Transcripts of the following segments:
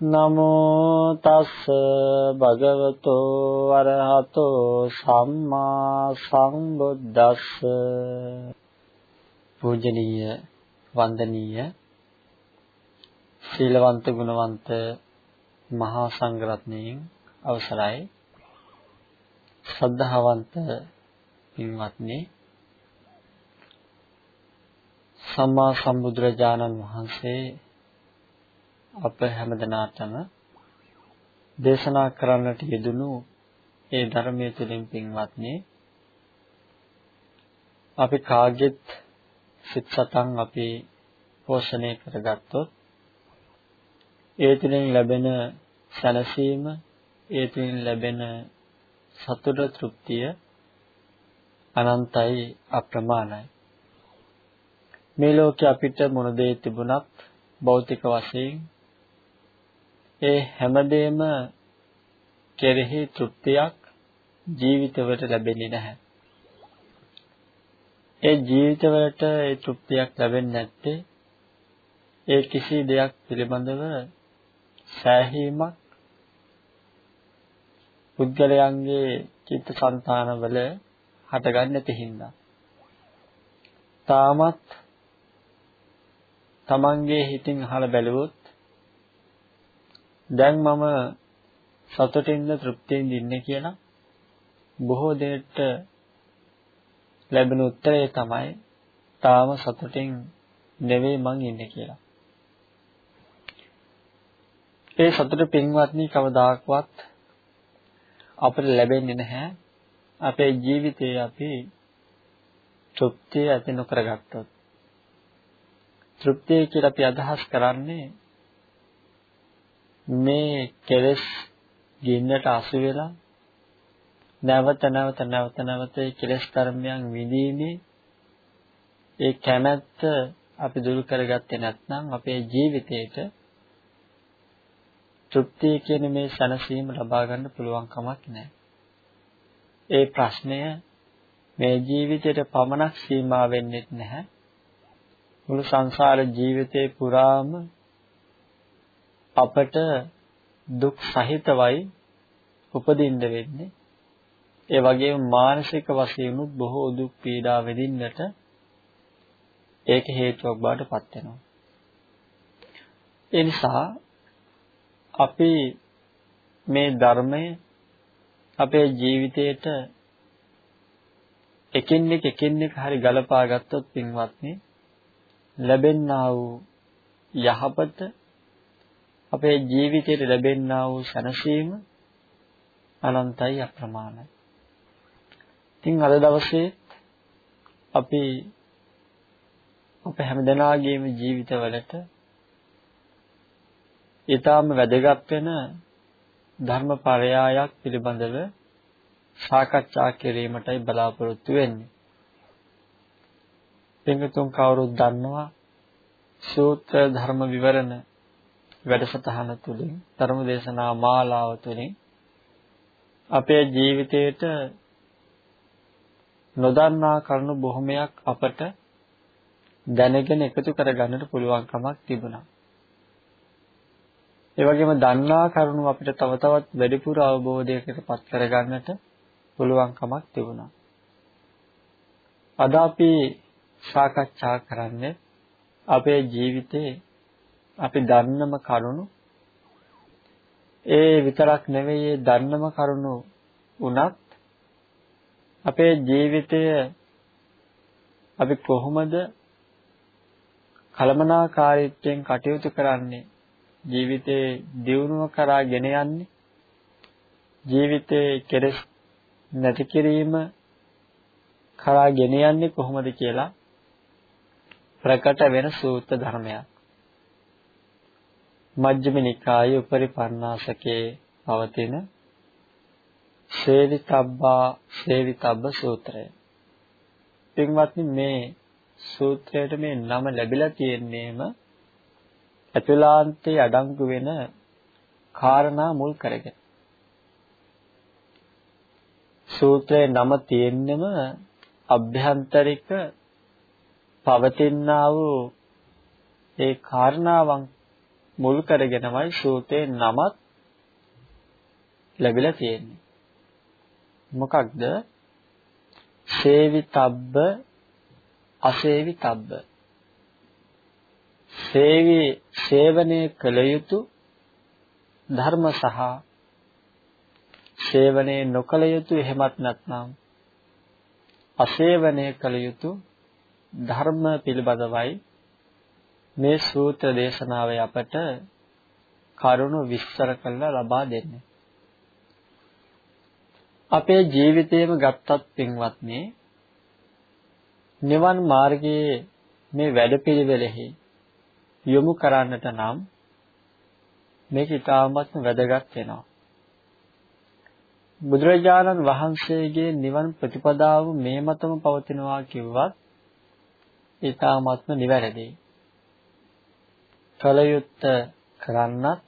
නමෝ තස්ස භගවතු අරහතෝ සම්මා සම්බුද්දස්ස. පූජනීය වන්දනීය සීලවන්ත ගුණවන්ත මහා සංඝරත්නයන් අවසරයි. ශ්‍රද්ධාවන්ත පින්වත්නි සම්මා සම්බුදුරජාණන් වහන්සේ අප හැමදෙනාටම දේශනා කරන්නට යෙදුණු ඒ ධර්මයේ තුලින් පින්වත්නි අපි කාගෙත් සිත් සතන් අපි පෝෂණය කරගත්තොත් ඒ තුලින් ලැබෙන සැනසීම ඒ තුලින් ලැබෙන සතුට තෘප්තිය අනන්තයි අප්‍රමාණයි. මේ ලෝකේ අපිට මොන දේ තිබුණත් භෞතික වශයෙන් ඒ හැමදේම කෙරෙහි තෘප්තියක් ජීවිතවලට ලැබෙන්නේ නැහැ. ඒ ජීවිතවලට ඒ තෘප්තියක් ලැබෙන්නේ නැත්තේ ඒ කිසි දෙයක් පිළිබඳව සෑහීමක් පුද්ගලයන්ගේ චිත්තසංතානවල හටගන්නේ නැති හින්දා. තාමත් තමන්ගේ හිතින් අහලා බැලුවොත් දැන් මම සතුටින්ද තෘප්තියෙන් ඉන්නේ කියලා බොහෝ දෙයට ලැබෙන උත්තරය තමයි තාම සතුටින් නෙවෙයි මං ඉන්නේ කියලා. ඒ සතුට පින්වත්නි කවදාකවත් අපිට ලැබෙන්නේ නැහැ. අපේ ජීවිතයේ අපි තෘප්තිය ඇති නොකරගත්තොත්. තෘප්තිය කියලා අපි අදහස් කරන්නේ මේ කෙලෙස් ගින්නට අසු වෙලා නැවත නැවත නැවත නැවත කෙලෙස් කර්මයන් විඳීමේ ඒ කැමැත්ත අපි දුරු කරගත්තේ නැත්නම් අපේ ජීවිතේට තෘප්තිය කියන මේ සැනසීම ලබා ගන්න පුළුවන් කමක් නැහැ. ඒ ප්‍රශ්නය මේ ජීවිතයට පමණක් සීමා වෙන්නේ නැහැ. මුළු සංසාර ජීවිතේ පුරාම අපට දුක් සහිතවයි උපදින්න වෙන්නේ. ඒ වගේම මානසික වශයෙන් බොහෝ දුක් පීඩා විඳින්නට ඒක හේතුවක් බවට පත් වෙනවා. ඒ නිසා අපි මේ ධර්මය අපේ ජීවිතයට එකින් එක එකින් එක හරි ගලපා ගත්තොත් පින්වත්නි ලැබෙන්නා වූ යහපත අපේ ජීවිතයට ලැබෙන්නා වූ සැනසීම අනන්තයි අප්‍රමාණයි. ඉතින් අද දවසේ අපි අප හැමදෙනාගේම ජීවිතවලට ඊටාම වැදගත් වෙන ධර්මපරයායක් පිළිබඳව සාකච්ඡා කිරීමටයි බලාපොරොත්තු වෙන්නේ. පින්තුන් කවුරුත් දන්නවා සූත්‍ර ධර්ම විවරණ වැඩසටහන තුළින් ධර්ම දේශනා මාලාව තුළින් අපේ ජීවිතේට නොදන්නා කරුණු බොහොමයක් අපට දැනගෙන එකතු කරගන්නට පුළුවන්කමක් තිබුණා. ඒ වගේම දන්නා කරුණු අපිට තව තවත් වැඩිපුර අවබෝධයකට පත් කරගන්නට පුළුවන්කමක් තිබුණා. අද අපි සාකච්ඡා කරන්නේ අපේ ජීවිතේ අපි දන්නම කරුණු. ඒ විතරක් නෙවෙයි දන්නම කරුණු උනත් අපේ ජීවිතය අපි කොහොමද කලමනාකාරීත්වයෙන් කටයුතු කරන්නේ? ජීවිතේ දියුණුව කරා ගෙන යන්නේ? ජීවිතේ කෙලෙස් නැති කිරීම කරා ගෙන යන්නේ කොහොමද කියලා ප්‍රකට වෙන සූත්‍ර ධර්මයක්. මජ්ක්‍ධිම නිකායේ උපරිපන්නාසකේ පවතින සේවිතබ්බා සේවිතබ්බ සූත්‍රය. පින්වත්නි මේ සූත්‍රයට මේ නම ලැබිලා තියෙන්නේම අතුලාන්තයේ අඩංගු වෙන කාරණා මුල් කරගෙන. සූත්‍රයේ නම තියෙන්නම අභ්‍යන්තරික පවතිනා වූ ඒ කාරණාවන් මුල් කරගෙනමයි සූත්‍රයේ නමත් ලැබිලා තියෙන්නේ. මොකක්ද? සේවිතබ්බ අසේවිතබ්බ. සේවි සේවනය කළ යුතු ධර්ම සහ සේවනය නොකළ යුතු එහෙමත් නැත්නම් අසේවනය කළ යුතු ධර්ම පිළිබඳවයි මේ සූත්‍ර දේශනාවේ අපට කරුණු විස්තර කරලා ලබා දෙන්නේ. අපේ ජීවිතේම ගත්තත් පින්වත්නි නිවන් මාර්ගයේ මේ වැඩපිළිවෙලෙහි යොමු කරන්නට නම් මේක ඉතාමත්ම වැදගත් වෙනවා. බුදුරජාණන් වහන්සේගේ නිවන් ප්‍රතිපදාව මේ මතම පවතිනවා කිව්වත් ඉතාමත්ම නිවැරදියි. කල යුත්ත කරන්නත්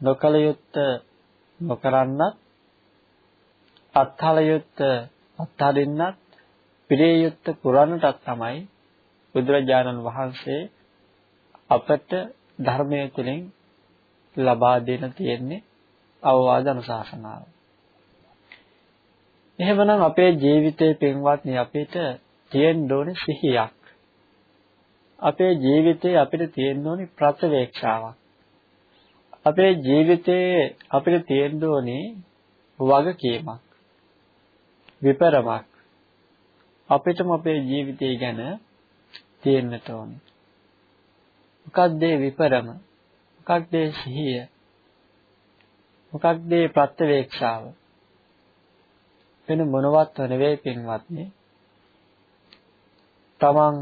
නොකල යුත්ත නොකරන්නත් අත්හල යුත්ත අත්හරින්නත් පිළිය යුත්ත පුරන්නටත් තමයි බුදුරජාණන් වහන්සේ අපට ධර්මය තුළින් ලබා දෙන තියෙන්නේ අවවාද අනුශාසනාව. එහෙමනම් අපේ ජීවිතේ පින්වත්නි අපිට තියෙන්න ඕනේ සිහියක්. අපේ ජීවිතේ අපිට තියෙන්න ඕනේ ප්‍රත්‍යවේක්ෂාවක්. අපේ ජීවිතේ අපිට තියෙන්න ඕනේ වගකීමක්. විපරමක්. අපිටම අපේ ජීවිතය ගැන තියෙන්නට ඕනේ. මොකක්ද විපරම? මොකක්ද සිහිය? මොකක්ද ප්‍රත්‍යවේක්ෂාව? වෙන මොනවත් නෙවෙයි පින්වත්නි. තමන්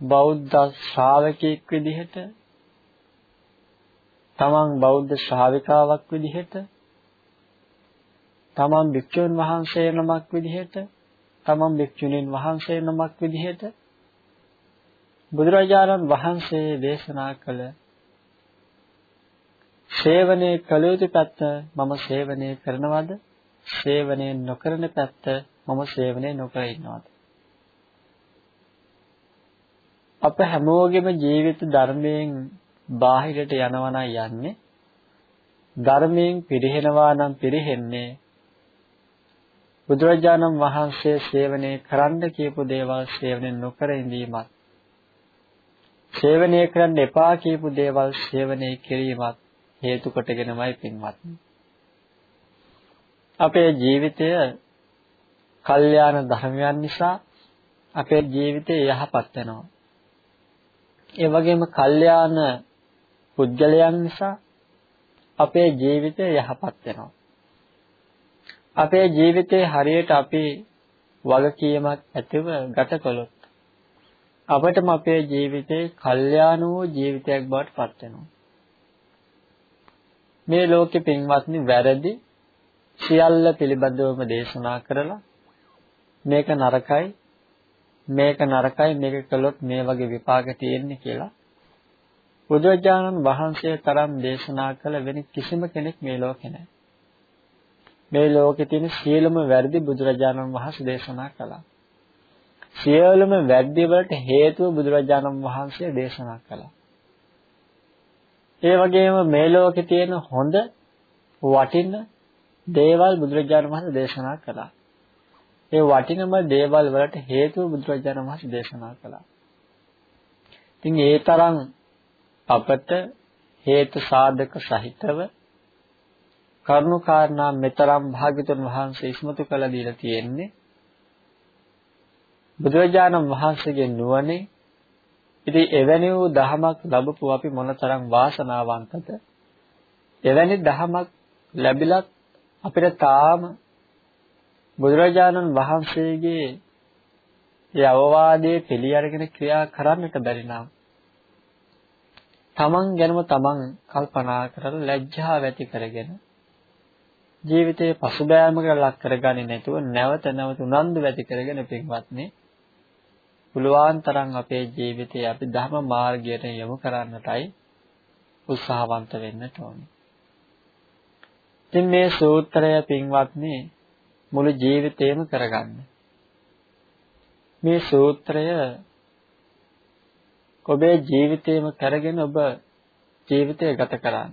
බෞද්ධ ශ්‍රාවකෙක් විදිහට තමන් බෞද්ධ ශ්‍රාවිකාවක් විදිහට තමන් භික්ෂුන් වහන්සේ නමක් විදිහට තමන් භික්ෂුණීන් වහන්සේ නමක් විදිහට බුදුරජාණන් වහන්සේ දේශනා කළ සේවනයේ කළ යුතු පැත්ත මම සේවනය කරනවද? සේවනය නොකරන පැත්ත මම සේවනය නොකර ඉන්නවද? අප හැමෝගෙම ජීවිත ධර්මයෙන් බාහිරට යනවා නම් යන්නේ ධර්මයෙන් පිරිහෙනවා නම් පිරිහෙන්නේ බුදුරජාණන් වහන්සේ සේවනය කරන්න කියපු දේවල් සේවනය නොකර ඉඳීමත් සේවනය කරන්න එපා කියපු දේවල් සේවනය කිරීමත් හේතු කොටගෙනමයි පින්වත්නි. අපේ ජීවිතය කල්යාණ ධර්මයන් නිසා අපේ ජීවිතය යහපත් වෙනවා. ඒ වගේම කල්යාණ පුද්ගලයන් නිසා අපේ ජීවිතය යහපත් වෙනවා. අපේ ජීවිතේ හරියට අපි වගකීමක් ඇතිව ගත කළොත් අපටම අපේ ජීවිතේ කල්යාණ වූ ජීවිතයක් බවට පත් වෙනවා. මේ ලෝකෙ පින්වත්නි වැරදි සියල්ල පිළිබඳවම දේශනා කරලා මේක නරකයි මේක නරකයි මේක කළොත් මේ වගේ විපාක තියෙන්නේ කියලා බුදුරජාණන් වහන්සේ තරම් දේශනා කළ වෙන කිසිම කෙනෙක් මේ ලෝකේ නැහැ. මේ ලෝකේ තියෙන සියලුම වැරදි බුදුරජාණන් වහන්සේ දේශනා කළා. සියලුම වැරදි වලට හේතුව බුදුරජාණන් වහන්සේ දේශනා කළා. ඒ වගේම මේ ලෝකේ තියෙන හොඳ වටින දේවල් බුදුරජාණන් වහන්සේ දේශනා කළා. ඒ වටිනම දේවල් වලට හේතුව බුදුරජාණන් වහන්සේ දේශනා කළා. ඉතින් ඒ තරම් අපට හේතු සාධක සහිතව කරුණු කාරණා මෙතරම් භාග්‍යතුන් වහන්සේ ඉස්මතු කළ දීලා තියෙන්නේ බුදුරජාණන් වහන්සේගේ නුවණේ ඉතින් එවැනි වූ දහමක් ලැබපු අපි මොනතරම් වාසනාවන්තද එවැනි දහමක් ලැබිලත් අපිට තාම බුදුරජාණන් වහන්සේගේ ඒ අවවාදයේ පිළි අරගෙන ක්‍රියා කරන්නට බැරි නම් තමන් ගැනම තමන් කල්පනා කරලා ලැජ්ජාව ඇති කරගෙන ජීවිතයේ පසුබෑමකට ලක් කරගන්නේ නැතුව නැවත නැවත උනන්දු ඇති කරගෙන පින්වත්නි පුළුවන් තරම් අපේ ජීවිතය අපි ධර්ම මාර්ගයට යොමු කරන්නටයි උත්සාහවන්ත වෙන්නට ඕනේ. ඉතින් මේ සූත්‍රය පින්වත්නි මුළු ජීවිතේම කරගන්න. මේ සූත්‍රය ඔබේ ජීවිතේම කරගෙන ඔබ ජීවිතය ගත කරන්න.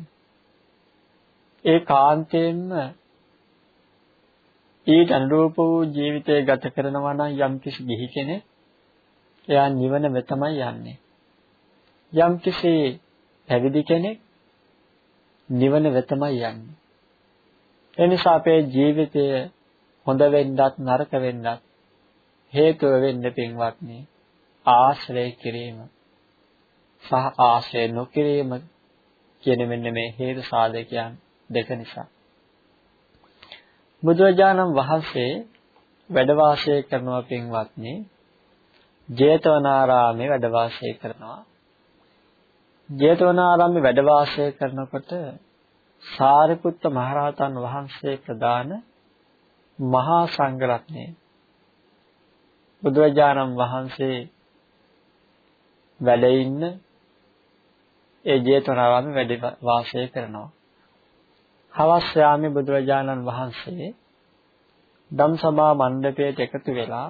ඒ කාන්තයෙන්ම ඊට අනුරූප වූ ජීවිතය ගත කරනවා නම් යම්කිසි ගිහි කෙනෙක් එයා නිවන වෙතමයි යන්නේ. යම්කිසි පැවිදි කෙනෙක් නිවන වෙතමයි යන්නේ. ඒ නිසා අපේ ජීවිතය හොඳ වෙන්නත් නරක වෙන්නත් හේතුව වෙන්න පින්වත්නි ආශ්‍රය කිරීම. සහ ආශ්‍රය නොකිරීම කියන මෙන්න මේ හේතු සාධකයන් දෙක නිසා. බුදුරජාණන් වහන්සේ වැඩ වාසය කරනවා පින්වත්නි ජේතවනාරාමේ වැඩ වාසය කරනවා. ජේතවනාරාමේ වැඩ වාසය කරනකොට සාරිපුත්ත මහරහතන් වහන්සේ ප්‍රදාන මහා සංඝරත්නය බුදුරජාණන් වහන්සේ වැඩ ඉන්න ඒ ජේතවනාරාමේ වැඩ වාසය කරනවා. හවස් යාමේ බුදුරජාණන් වහන්සේ ධම්සභා මණ්ඩපයට එකතු වෙලා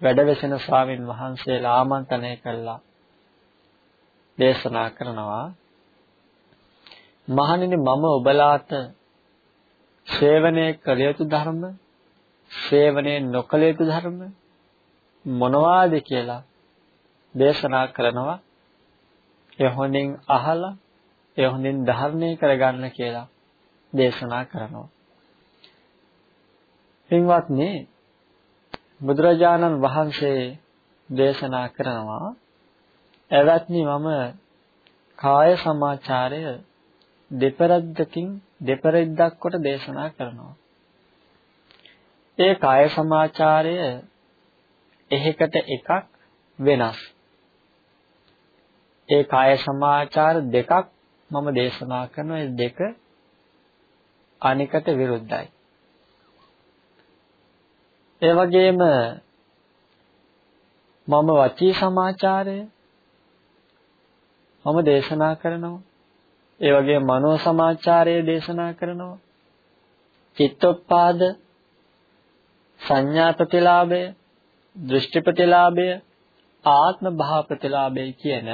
වැඩවසෙන ස්වාමින් වහන්සේලා ආමන්ත්‍රණය කළා. දේශනා කරනවා මහණෙනි මම ඔබලාට සේවනයේ කළ යුතු ධර්ම සේවනයේ නොකළ යුතු ධර්ම මොනවාද කියලා දේශනා කරනවා. ඒ හොඳින් අහලා ඒ හොඳින් ධර්මණය කරගන්න කියලා දේශනා කරනවා. පින්වත්නි බුදුරජාණන් වහන්සේ දේශනා කරනවා එවත්නි මම කාය සමාචාරය දෙපරද්දකින් දෙපරද්දක් කොට දේශනා කරනවා. ඒ කාය සමාචාරය එහෙකට එකක් වෙනස්. ඒ කාය සමාචාර දෙකක් මම දේශනා කරන ඒ දෙක අනිකට විරුද්ධයි. ඒ වගේම මම වචී සමාචාරය මම දේශනා කරනවා. ඒ වගේ මනෝ සමාචාරය දේශනා කරනවා. චිත්තොප්පාද සංඥා ප්‍රතිලාභය, දෘෂ්ටි ප්‍රතිලාභය, ආත්ම භාව ප්‍රතිලාභය කියන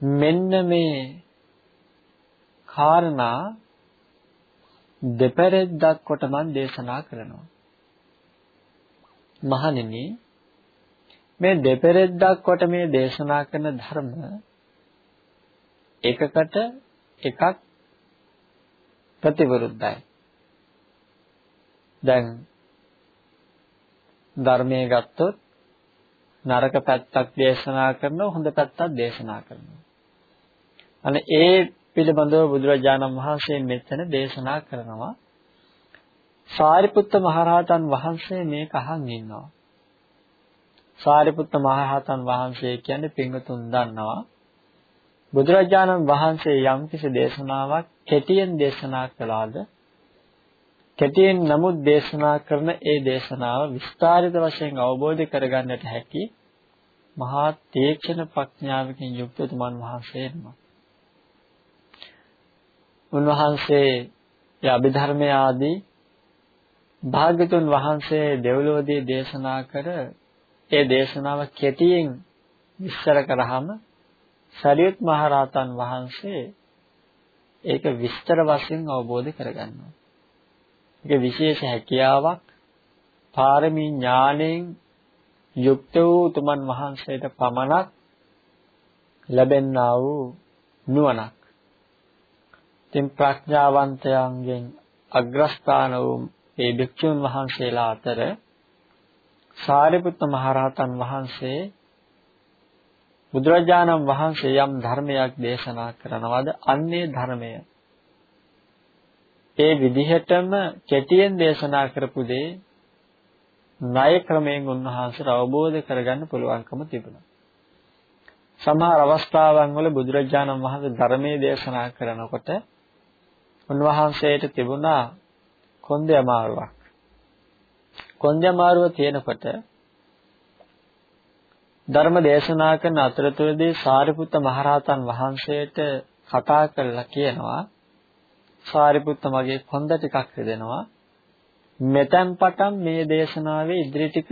මෙන්න මේ කාරණා දෙපැරෙද්දක් කොට මම දේශනා කරනවා. මහණෙනි මේ දෙපැරෙද්දක් කොට මේ දේශනා කරන ධර්ම එකකට එකක් ප්‍රතිවිරුද්ධයි. දැන් ධර්මයේ ගත්තොත් නරක පැත්තක් දේශනා කරනවා හොඳ පැත්තක් දේශනා කරනවා. අනේ ඒ පිළිබඳව බුදුරජාණන් වහන්සේ මෙතන දේශනා කරනවා. සාරිපුත්ත මහරහතන් වහන්සේ මේක අහන් ඉන්නවා. සාරිපුත්ත මහරහතන් වහන්සේ කියන්නේ පින්වතුන් දන්නවා. බුදුරජාණන් වහන්සේ යම්කිසි දේශනාවක් කෙටියෙන් දේශනා කළාද කෙටියෙන් නමුත් දේශනා කරන ඒ දේශනාව විස්තරිත වශයෙන් අවබෝධ කරගන්නට හැකි මහා තීක්ෂණ ප්‍රඥාවකින් යුක්ත තුමන් වහන්සේ වෙනවා. උන්වහන්සේ ඒ අභිධර්මය ආදී භාග්‍යතුන් වහන්සේ දෙව්ලොවදී දේශනා කර ඒ දේශනාව කෙටියෙන් විස්තර කරාම සරියුත් මහරහතන් වහන්සේ ඒක විස්තර වශයෙන් අවබෝධ කරගන්නවා. ඒක විශේෂ හැකියාවක් පාරමී ඥාණයෙන් යුක්ත වූ තුමන් වහන්සේට පමණක් ලැබෙන්නා වූ නුවණක්. ඉතින් ප්‍රඥාවන්තයන්ගෙන් අග්‍රස්ථාන වූ ඒ භික්ෂුන් වහන්සේලා අතර සාරිපුත්ත මහරහතන් වහන්සේ බුදුරජාණන් වහන්සේ යම් ධර්මයක් දේශනා කරනවාද අන්නේ ධර්මය ඒ විදිහටම කෙටියෙන් දේශනා කරපු දේ ණය ක්‍රමයෙන් උන්වහන්සේට අවබෝධ කරගන්න පුළුවන්කම තිබුණා. සමහර අවස්ථාවන් වල බුදුරජාණන් වහන්සේ ධර්මයේ දේශනා කරනකොට උන්වහන්සේට තිබුණා කොන්දේ අමාරුවක්. කොන්දේ අමාරුව තියෙනකොට ධර්ම දේශනා කරන අතරතුරදී සාරිපුත්ත මහරහතන් වහන්සේට කතා කරලා කියනවා සාරිපුත්ත මගේ කොන්ද ටිකක් දෙනවා මෙතෙන් පටන් මේ දේශනාවේ ඉදිරි ටික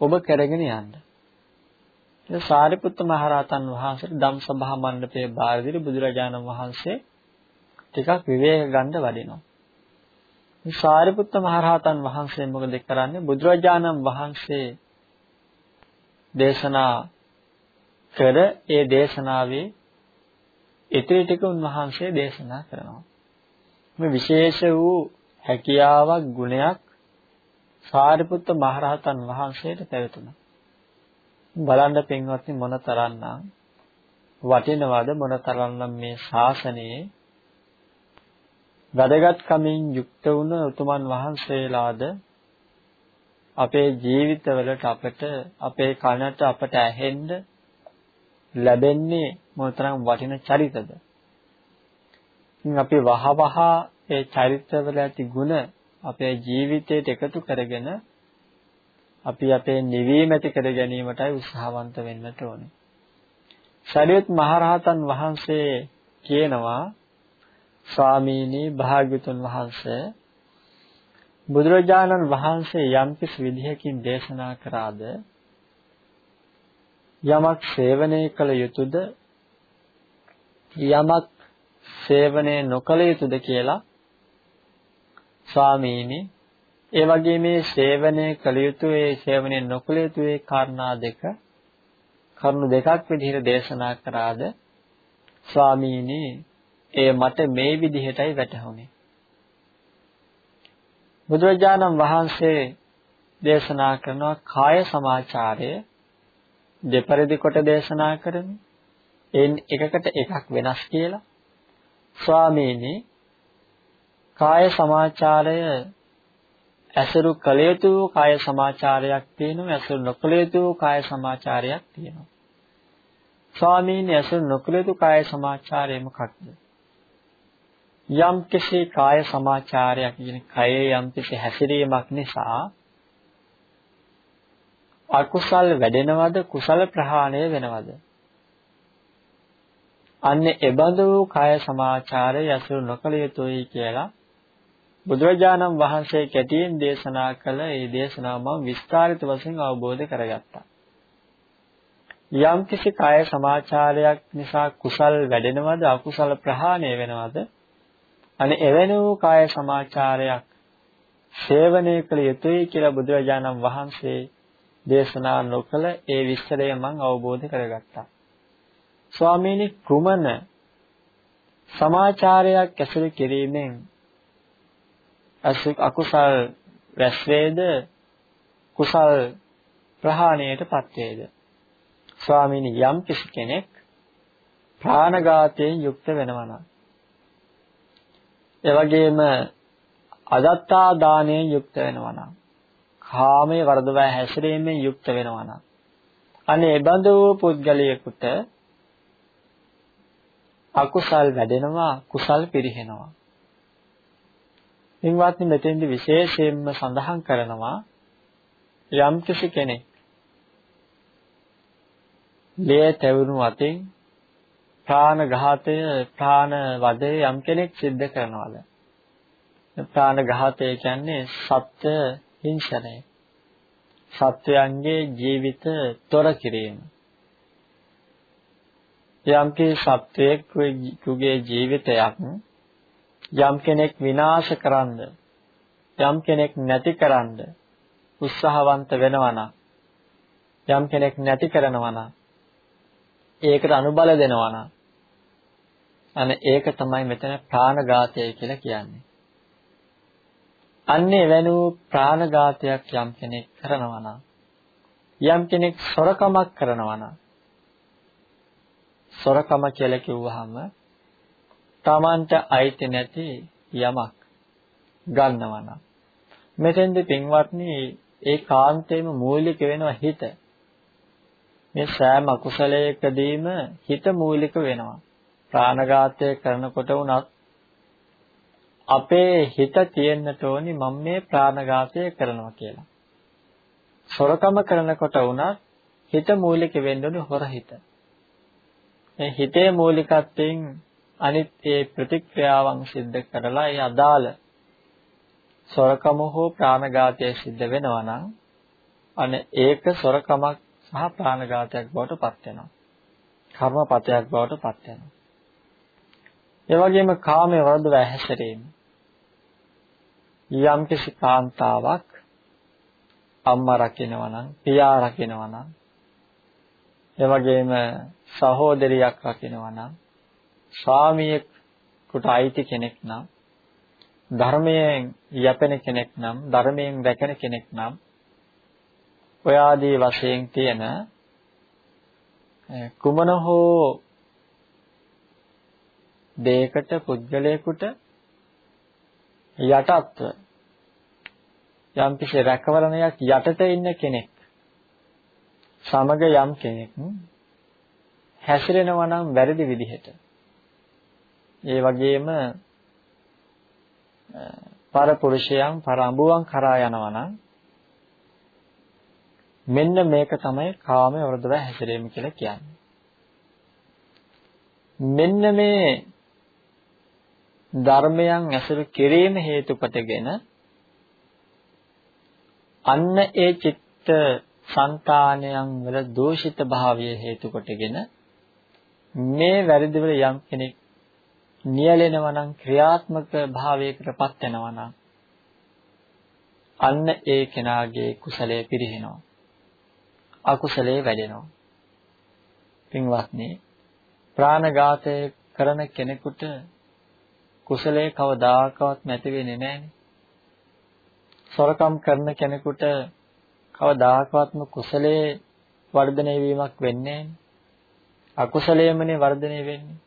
ඔබ කරගෙන යන්න. ඒ සාරිපුත්ත මහරහතන් වහන්සේට ධම්සභා මණ්ඩපයේ බාරදී බුදුරජාණන් වහන්සේ ටිකක් විවේක ගන්න වඩිනවා. මේ සාරිපුත්ත මහරහතන් වහන්සේ මොකද කරන්නේ? බුදුරජාණන් වහන්සේ දේශනා කර ඒ දේශනාවේ ඉතිරි ටික උන්වහන්සේ දේශනා කරනවා. මේ විශේෂ වූ හැකියාවක් ගුණයක් සාරිපුත්ත මහරහතන් වහන්සේට පැවතුණා. බලන්න පින්වත්නි මොන තරම්නම් වටිනවද මොන තරම්නම් මේ ශාසනයේ වැදගත්කමින් යුක්ත වුණ උතුමන් වහන්සේලාද අපේ ජීවිතවලට අපට අපේ කනට අපට ඇහෙන්න ලැබෙන්නේ මොනතරම් වටින චරිතද? ඉතින් අපි වහවහ ඒ චරිතවල ඇති ಗುಣ අපේ ජීවිතයට එකතු කරගෙන අපි අපේ නිවීම ඇති කර ගැනීමටයි උත්සාහවන්ත වෙන්නට ඕනේ. සරියුත් මහරහතන් වහන්සේ කියනවා ස්වාමීනි භාග්‍යතුන් වහන්සේ බුදුරජාණන් වහන්සේ යම්කිසි විදිහකින් දේශනා කරාද? යමක් සේවනය කළ යුතුයද යමක් සේවනය නොකළ යුතුයද කියලා? ස්වාමීනි ඒ වගේ මේ සේවනය කළ යුතු ඒ සේවනය නොකළ යුතු ඒ කාරණා දෙක කරුණු දෙකක් විදිහට දේශනා කරාද? ස්වාමීනි ඒ මට මේ විදිහටයි වැටහුනේ බුදුරජාණන් වහන්සේ දේශනා කරනවා කාය සමාචාරය දෙපරිදි කොට දේශනා කරමි. එන් එකකට එකක් වෙනස් කියලා. ස්වාමීනි කාය සමාචාරය ඇසුරු කළ යුතු කාය සමාචාරයක් තියෙනවා ඇසුරු නොකළ යුතු කාය සමාචාරයක් තියෙනවා. ස්වාමීනි ඇසුරු නොකළ යුතු කාය සමාචාරය මොකක්ද? යම් කිසි කාය සමාචාරයක් කියන කයේ යම් කිසි හැසිරීමක් නිසා අකුසල් වැඩෙනවද කුසල ප්‍රහාණය වෙනවද අන්න එබඳු කාය සමාචාරය යසු නොකළ යුතුයි කියලා බුදුරජාණන් වහන්සේ කැටියෙන් දේශනා කළ ඒ දේශනාව මම විස්තරිත වශයෙන් අවබෝධ කරගත්තා. යම් කිසි කාය සමාචාරයක් නිසා කුසල් වැඩෙනවද අකුසල ප්‍රහාණය වෙනවද අනේ එවැනි වූ කාය සමාචාරයක් සේවනය කළ යුතුයි කියලා බුදුරජාණන් වහන්සේ දේශනා නොකළ ඒ විස්තරය මම අවබෝධ කරගත්තා. ස්වාමීනි කුමන සමාචාරයක් ඇසුරු කිරීමෙන් අකුසල් රැස් වේද කුසල් ප්‍රහාණයටපත් වේද ස්වාමීනි යම් කිසි කෙනෙක් ප්‍රාණඝාතයෙන් යුක්ත වෙනවා නම් එවැගේම අදත්තා දානයෙන් යුක්ත වෙනවා නම් කාමයේ වර්ධවා හැසිරීමෙන් යුක්ත වෙනවා නම් අනේ ඒ බඳු පුද්ගලයෙකුට අකුසල් වැඩෙනවා කුසල් පිරිහෙනවා. ඉන්වත්නි මෙතෙන්දි විශේෂයෙන්ම සඳහන් කරනවා යම් කෙනෙක් ලේ තැවුණු අතින් ප්‍රාණඝාතය ප්‍රාණ වදය යම් කෙනෙක් සිද්ධ කරනවාද ප්‍රාණඝාතය කියන්නේ සත්‍ය හිංසනය. සත්වයන්ගේ ජීවිත තොර කිරීම. යම්කී සත්වයෙකුගේ ජීවිතයක් යම් කෙනෙක් විනාශ කරන්න යම් කෙනෙක් නැති කරන්න උත්සාහවන්ත වෙනවා නම් යම් කෙනෙක් නැති කරනවා නම් ඒකට අනුබල දෙනවා නම් අනේ ඒක තමයි මෙතන ප්‍රාණඝාතය කියලා කියන්නේ. අන්නේ වෙනු ප්‍රාණඝාතයක් යම් කෙනෙක් කරනවා නම් යම් කෙනෙක් සොරකමක් කරනවා නම් සොරකම කියලා කිව්වහම තමන්ට අයිති නැති යමක් ගන්නවා නම් මෙතෙන්ද පින්වත්නි ඒ කාන්තේම මූලික වෙනවා හිත මේ සෑම අකුසලයකදීම හිත මූලික වෙනවා ප්‍රාණඝාතය කරනකොට වුණත් අපේ හිත තියෙන්නට ඕනි මම මේ ප්‍රාණඝාතය කරනවා කියලා. සොරකම කරනකොට වුණත් හිත මූලික වෙන්න ඕනි හොර හිත. මේ හිතේ මූලිකත්වයෙන් අනිත් ඒ ප්‍රතික්‍රියාවන් සිද්ධ කරලා ඒ අදාළ සොරකම හෝ ප්‍රාණඝාතය සිද්ධ වෙනවා නම් අනේ ඒක සොරකමක් සහ ප්‍රාණඝාතයක් බවට පත් වෙනවා. කර්මපතයක් බවට පත් වෙනවා. ඒ වගේම කාමයේ වර්ධව හැසිරීම. යම් කිසි කාන්තාවක් අම්මා රකින්නවා නම්, පියා රකින්නවා නම්, ඒ වගේම සහෝදරියක් රකින්නවා නම්, ස්වාමියෙකුට අයිති කෙනෙක් නම්, ධර්මයෙන් යැපෙන කෙනෙක් නම්, ධර්මයෙන් රැකෙන කෙනෙක් නම්, ඔය ආදී වශයෙන් තියෙන කුමන හෝ දෙයකට පුද්ගලයෙකුට යටත්ව යම් කිසි රැකවරණයක් යටට ඉන්න කෙනෙක් සමග යම් කෙනෙක් හැසිරෙනවා නම් වැරදි විදිහට. ඒ වගේම පරපුරුෂයන් පරඹුවන් කරා යනවා නම් මෙන්න මේක තමයි කාමයේ වරදව හැසිරීම කියලා කියන්නේ. මෙන්න මේ ධර්මයන් ඇසුරු කිරීම හේතු කොටගෙන අන්න ඒ චිත්ත සංකානයන් වල දෝෂිත භාවය හේතු කොටගෙන මේ වැරදි වල යම් කෙනෙක් නියැලෙනවා නම් ක්‍රියාත්මක භාවයකටපත් වෙනවා නම් අන්න ඒ කෙනාගේ කුසලය පිරිහිනවා අකුසලයේ වැඩෙනවා පින්වත්නි ප්‍රාණඝාතය කරන කෙනෙකුට කුසලයේ කවදාකවත් නැති වෙන්නේ නැහනේ. සොරකම් කරන කෙනෙකුට කවදාකවත්ම කුසලයේ වර්ධනය වීමක් වෙන්නේ නැහැ. අකුසලයේමනේ වර්ධනය වෙන්නේ.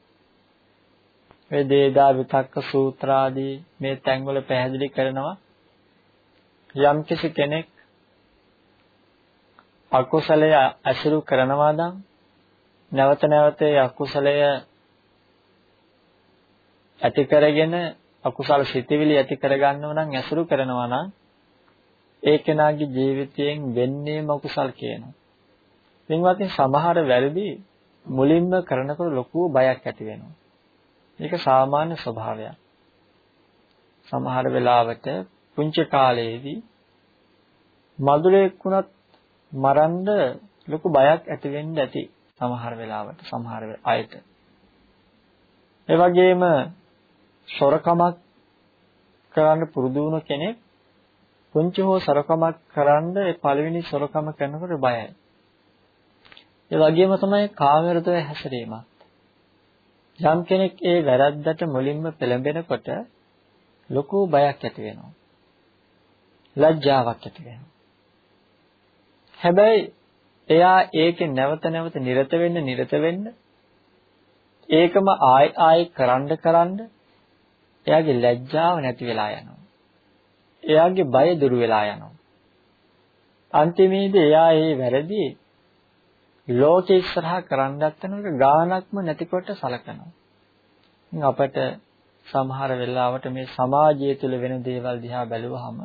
මේ දේදා විතක්ක සූත්‍ර ආදී මේ තැන්වල පැහැදිලි කරනවා යම්කිසි කෙනෙක් අකුසලය අසුරු කරනවා නම් නැවත නැවත අකුසලය ඇති කරගෙන අකුසල සිතිවිලි ඇති කරගන්නව නම් ඇසුරු කරනවා නම් ඒ කෙනාගේ ජීවිතයෙන් වෙන්නේම අකුසල් කියනවා. පින්වත්නි සමහර වැරදි මුලින්ම කරනකොට ලොකු බයක් ඇති වෙනවා. මේක සාමාන්‍ය ස්වභාවයක්. සමහර වෙලාවට පුංචි කාලයේදී මදුලෙක් වුණත් මරන්න ලොකු බයක් ඇති වෙන්න ඇති සමහර වෙලාවට සමහර අයට. ඒ වගේම සොරකමක් කරන්න පුරුදු වුණ කෙනෙක් පුංචි හෝ සොරකමක් කරන්න ඒ පළවෙනි සොරකම කරනකොට බයයි. ඒ වගේම තමයි කාමරත හැසිරීමත්. යම් කෙනෙක් ඒ වැරද්දට මුලින්ම පෙළඹෙනකොට ලොකු බයක් ඇති වෙනවා. ලැජ්ජාවක් ඇති වෙනවා. හැබැයි එයා ඒකේ නැවත නැවත නිරත වෙන්න නිරත වෙන්න ඒකම ආයි ආයි කරන්න කරන්න එයාගේ ලැජ්ජාව නැති වෙලා යනවා. එයාගේ බය දුරු වෙලා යනවා. අන්තිමේදී එයා ඒ වැරදි ලෝකෙ ඉස්සරහා කරන්නත් යනකොට ගානක්ම නැතිකොට සලකනවා. ඉතින් අපට සමහර වෙලාවට මේ සමාජය තුළ වෙන දේවල් දිහා බැලුවහම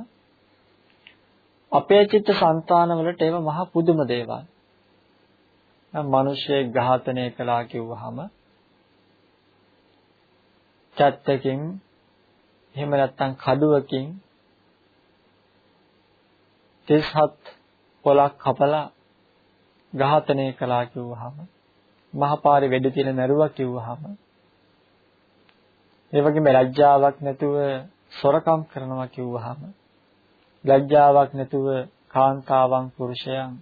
අපේ චිත්ත සංතානවලට ඒව මහ පුදුම දේවල්. මිනිස්සෙක් ඝාතනය කළා කිව්වහම චත්තකින් එහෙම නැත්නම් කඩුවකින් 37 පොලක් කපලා ඝාතනය කළා කිව්වහම මහපාරේ වෙඩ තියෙන නරුවා කිව්වහම ඒ වගේම ලැජ්ජාවක් නැතුව සොරකම් කරනවා කිව්වහම ලැජ්ජාවක් නැතුව කාන්තාවන් පුරුෂයන්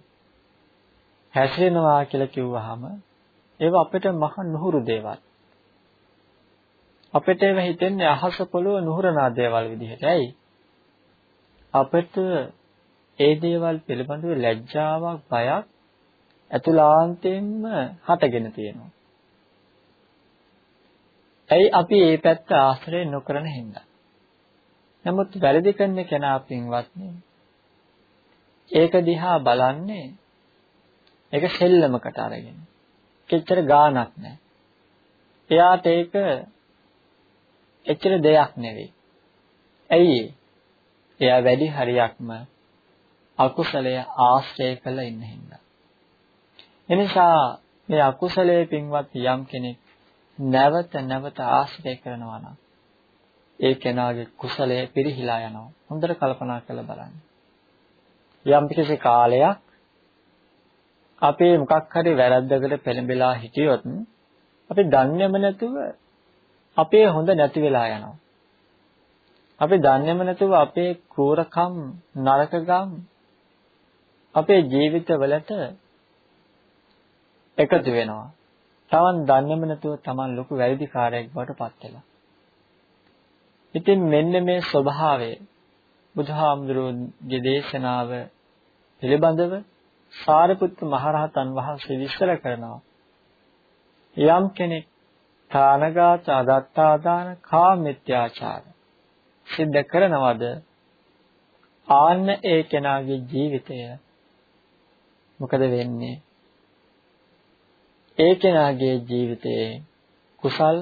හැසිරෙනවා කියලා කිව්වහම ඒව අපිට මහ නුහුරු දේවල්. අපිට ඒව හිතෙන්නේ අහස පොළොව නුහුරනා දේවල් විදිහට. ඇයි? අපිට ඒ දේවල් පිළිබඳව ලැජ්ජාවක්, බයක් ඇතුළාන්තයෙන්ම හටගෙන තියෙනවා. ඇයි අපි මේ පැත්ත ආශ්‍රය නොකරන හින්දා? නමුත් වැරදි කරන කෙනා පින්වත්නි ඒක දිහා බලන්නේ ඒක සෙල්ලමකට අරගෙන. කෙච්චර ගාණක් නැහැ. එයාට ඒක එච්චර දෙයක් නෙවෙයි. ඇයි එයා වැඩි හරියක්ම අකුසලය ආශ්‍රය කරලා ඉන්න හින්දා. එනිසා මේ අකුසලයේ පින්වත් යම් කෙනෙක් නැවත නැවත ආශ්‍රය කරනවා නම් ඒ කෙනාගේ කුසලය පිරිහිලා යනවා. හොඳට කල්පනා කරලා බලන්න. යම් කිසි කාලයක් අපේ මොකක් හරි වැරද්දකට පෙළඹෙලා හිටියොත් අපි දන්නේම නැතුව අපේ හොඳ නැති වෙලා යනවා. අපි දන්නේම නැතුව අපේ කෝරකම් නරකකම් අපේ ජීවිතවලට එකතු වෙනවා. Taman දන්නේම නැතුව Taman ලොකු වැරදිකාරයෙක් බවට පත් වෙලා. ඉතින් මෙන්න මේ ස්වභාවය බුදුහාමුදුරුවෝගේ දේශනාව පිළිබඳව සාරිපුත්තු මහරහතන් වහන්සේ විස්තර කරනවා. යම් කෙනෙක් ප්‍රාණඝාත අදත්තාදාන කාමමිත්‍යාචාර සිද්ධ කරනවද? ආන්න ඒ කෙනාගේ ජීවිතය මොකද වෙන්නේ? ඒ කෙනාගේ ජීවිතයේ කුසල්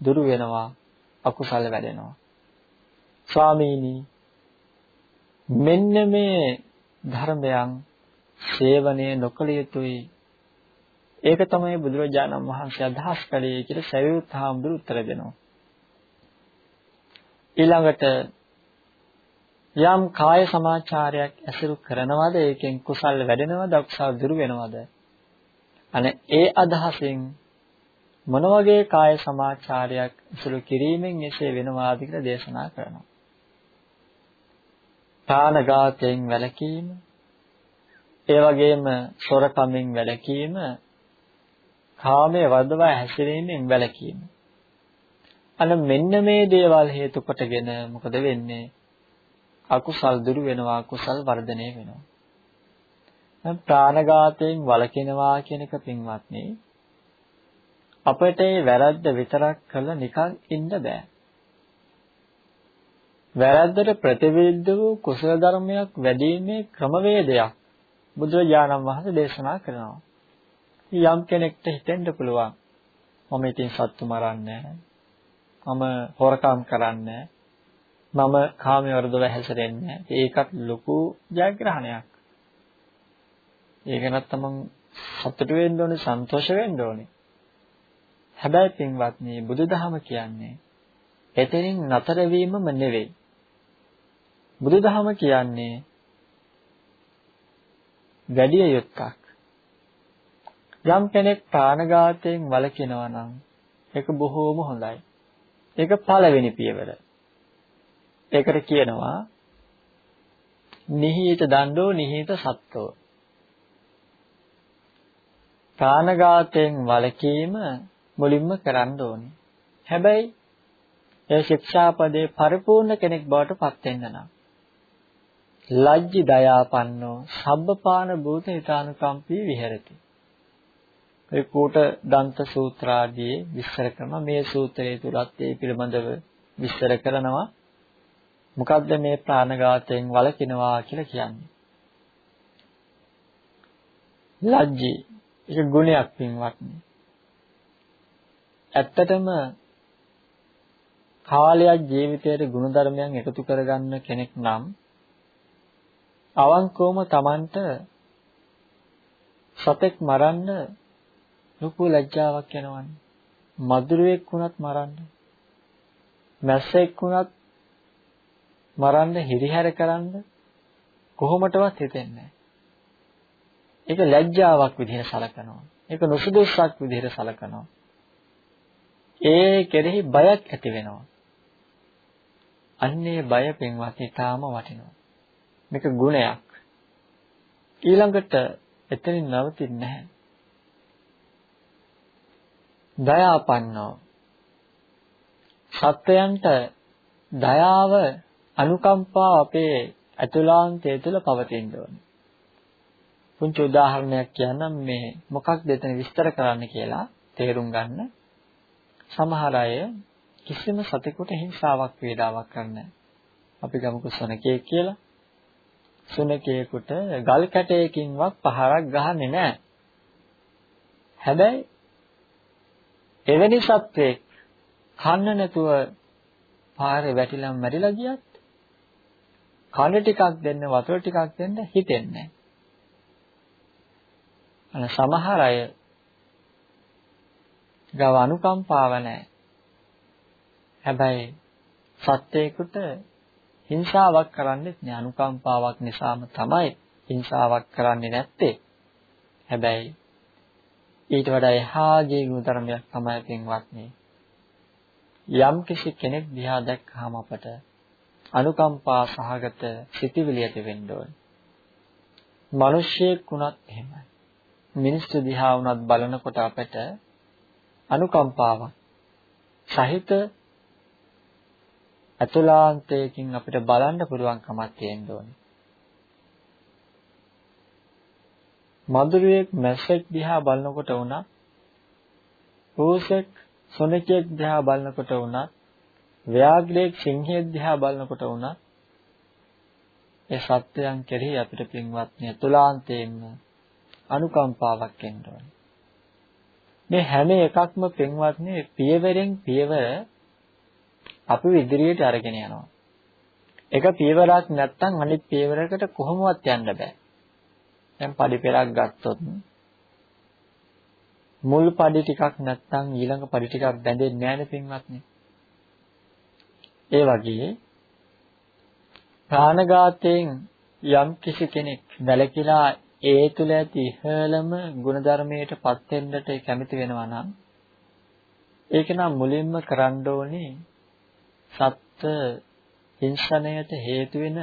දුරු වෙනවා. අකුසල් වැඩෙනවා. ස්වාමීනි මෙන්න මේ ධර්මයන් සේවනය නොකළ යුතුයි. ඒක තමයි බුදුරජාණන් වහන්සේ අදහස් කළේ කියලා සරියුත් හාමුදුරු උත්තර දෙනවා. ඊළඟට යම් කාය සමාචාරයක් ඇසුරු කරනවද? ඒකෙන් කුසල් වැඩෙනවද? අකුසල් දුරු වෙනවද? අනේ ඒ අදහසින් මොන වගේ කාය සමාචාරයක් ඇසුරු කිරීමෙන් එසේ වෙනවාද කියලා දේශනා කරනවා. ප්‍රාණඝාතයෙන් වැළකීම, ඒ වගේම සොරකමින් වැළකීම, කාමයේ වර්ධවා හැසිරීමෙන් වැළකීම. අන්න මෙන්න මේ දේවල් හේතු කොටගෙන මොකද වෙන්නේ? අකුසල් දුරු වෙනවා කුසල් වර්ධනය වෙනවා. දැන් ප්‍රාණඝාතයෙන් වළකිනවා කියන එක පින්වත්නි අපිට ඒ වැරද්ද විතරක් කළ නිකන් ඉන්න බෑ. වැරද්දට ප්‍රතිවිරුද්ධ වූ කුසල ධර්මයක් වැඩිීමේ ක්‍රමවේදයක් බුදුරජාණන් වහන්සේ දේශනා කරනවා. යම් කෙනෙක්ට හිතෙන්න පුළුවන් මම ඉතින් සත්තු මරන්නේ මම හොරකම් කරන්නේ මම කාමයේ වර්ධව හැසිරෙන්නේ ඒකත් ලොකු ජයග්‍රහණයක්. ඒක නැත්තම් සතුටු වෙන්න ඕනේ සන්තෝෂ වෙන්න ඕනේ. හැබැයි පින්වත්නි බුදුදහම කියන්නේ එතනින් නතර වීමම නෙවෙයි බුදුදහම කියන්නේ වැඩි යුක්තක් යම් කෙනෙක් ප්‍රාණඝාතයෙන් වළකිනවා නම් ඒක බොහෝම හොඳයි. ඒක පළවෙනි පියවර. ඒකට කියනවා නිහිත දණ්ඩෝ නිහිත සත්ත්වෝ. ප්‍රාණඝාතයෙන් වළකීම මුලින්ම කරන්න ඕනේ. හැබැයි ඒ ශික්ෂාපදේ පරිපූර්ණ කෙනෙක් බවට පත් වෙන්න නම් ලජ්ජි දයාපන්නෝ සබ්බපාන භූත හිතානුකම්පී විහෙරති. ඒ කෝට දන්ත සූත්‍රාදී විස්තර කරනවා. මේ සූත්‍රයේ තුලත් ඒ පිළිබඳව විස්තර කරනවා. මොකද්ද මේ ප්‍රාණඝාතයෙන් වළකිනවා කියලා කියන්නේ? ලැජ්ජී. ඒක ගුණයක් පින්වත්නි. ඇත්තටම කාලයක් ජීවිතයේ ගුණධර්මයන් එකතු කරගන්න කෙනෙක් නම් අවංකවම Tamanට සතෙක් මරන්න ලොකු ලැජ්ජාවක් යනවනේ. මදුරුවෙක් වුණත් මරන්න. මැස්සෙක් වුණත් මරන්න හිරිහැර කරන්න කොහොමටවත් හිතෙන්නේ ඒක ලැජ්ජාවක් විදිහට සලකනවා. ඒක නුසුදුසුක් විදිහට සලකනවා. ඒ කෙරෙහි බයක් ඇති වෙනවා. අන්නේ බය පින්වත් ඊටාම වටිනවා. මේක ගුණයක්. ඊළඟට එතනින් නවතින්නේ නැහැ. දයාපන්නෝ සත්වයන්ට දයාව අනුකම්පාව අපේ අතුලාන්තය තුළ පවතින්න ඕනේ. පුංචි උදාහරණයක් කියන්නම් මේ මොකක්ද එතන විස්තර කරන්න කියලා තේරුම් ගන්න. සමහර අය කිසිම සතෙකුට හිංසාවක් වේදාවක් කරන්නේ අපි ගමුකෝ සනකේ කියලා. සුනකේකට ගල් කැටයකින්වත් පහරක් ගහන්නේ නැහැ. හැබැයි එවැනි සත්වෙක් කන්න නැතුව පාරේ වැටිලා මැරිලා ගියත් කන ටිකක් දෙන්න වතුර ටිකක් දෙන්න හිතෙන්නේ නැහැ. සමහර අය ගව අනුකම්පාව නැහැ. හැබැයි සත්‍යයකට හිංසාවක් කරන්නේත් නෑ අනුකම්පාවක් නිසාම තමයි හිංසාවක් කරන්නේ නැත්තේ. හැබැයි ඊට වඩා එහා ගිය ගුණධර්මයක් තමයි පින්වත්නි. යම් කිසි කෙනෙක් දිහා දැක්කහම අපට අනුකම්පා සහගත සිතිවිලි ඇති වෙන්න ඕනේ. මිනිස්සෙක් වුණත් එහෙමයි. මිනිස්සු දිහා වුණත් බලනකොට අපට අනුකම්පාවක් සහිත අතුලාන්තයකින් අපිට බලන්න පුළුවන්කමක් තියෙන්න ඕනේ. මధుරයෙක් මැස්සෙක් දිහා බලනකොට වුණත් පූසෙක් සොනකෙක් දිහා බලනකොට වුණත් ව්‍යාග්‍රයෙක් සිංහයෙක් දිහා බලනකොට වුණත් ඒ සත්‍යයන් කෙරෙහි අපිට පින්වත්නි අතුලාන්තයෙන්ම අනුකම්පාවක් එන්න ඕනේ. මේ හැම එකක්ම පින්වත්නි පියවරෙන් පියවර අපිව ඉදිරියට අරගෙන යනවා. එක පියවරක් නැත්තම් අනිත් පියවරකට කොහොමවත් යන්න බෑ. දැන් පඩි පෙරක් ගත්තොත් මුල් පඩි ටිකක් නැත්තම් ඊළඟ පඩි ටිකක් බැඳෙන්නේ නැහැනේ පින්වත්නි. ඒ වගේ ප්‍රාණඝාතයෙන් යම් කිසි කෙනෙක් වැළකීලා ඒ තුල ඇති ඉහළම ගුණධර්මයට පත් වෙන්නට කැමති වෙනවා නම් ඒක නම් මුලින්ම කරන්න ඕනේ සත්ත්ව හිංසනයට හේතු වෙන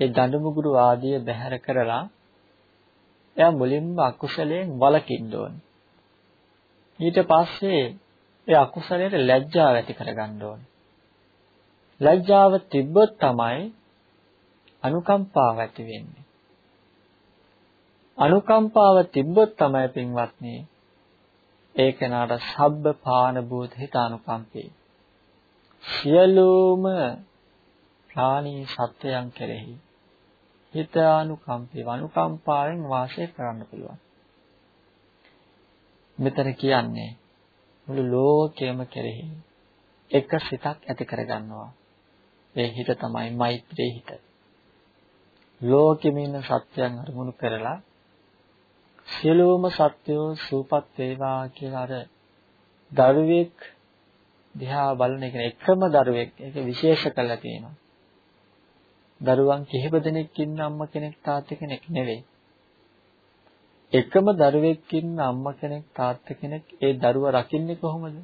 ඒ දඬුමුගුරු ආදිය බැහැර කරලා එයා මුලින්ම අකුසලයෙන් වළකින්න ඕනේ. ඊට පස්සේ ඒ අකුසලයට ලැජ්ජාව ඇති කරගන්න ඕනේ. ලැජ්ජාව තිබ්බොත් තමයි අනුකම්පාව ඇති වෙන්නේ. අනුකම්පාව තිබ්බොත් තමයි පින්වත්නි ඒ කෙනාට සබ්බ පාන භූත හිත අනුකම්පේ. සියලුම ප්‍රාණී සත්වයන් කෙරෙහි හිත අනුකම්පේ අනුකම්පාවෙන් වාසය කරන්න පුළුවන්. මෙතන කියන්නේ මුළු ලෝකයම කෙරෙහි එක සිතක් ඇති කරගන්නවා. ඒ හිත තමයි මෛත්‍රී හිත. ලෝකෙම ඉන්න සත්‍යයන් අරමුණු කරලා සියලුම සත්වෝ සූපත් වේවා කියලා අර දරුවෙක් දිහා බලන එක එකම දරුවෙක් ඒක විශේෂ කරලා තියෙනවා. දරුවන් කිහිප දෙනෙක් ඉන්න අම්මා කෙනෙක් තාත්තා කෙනෙක් නෙවෙයි. එකම දරුවෙක් ඉන්න අම්මා කෙනෙක් තාත්තා කෙනෙක් ඒ දරුවා රකින්නේ කොහොමද?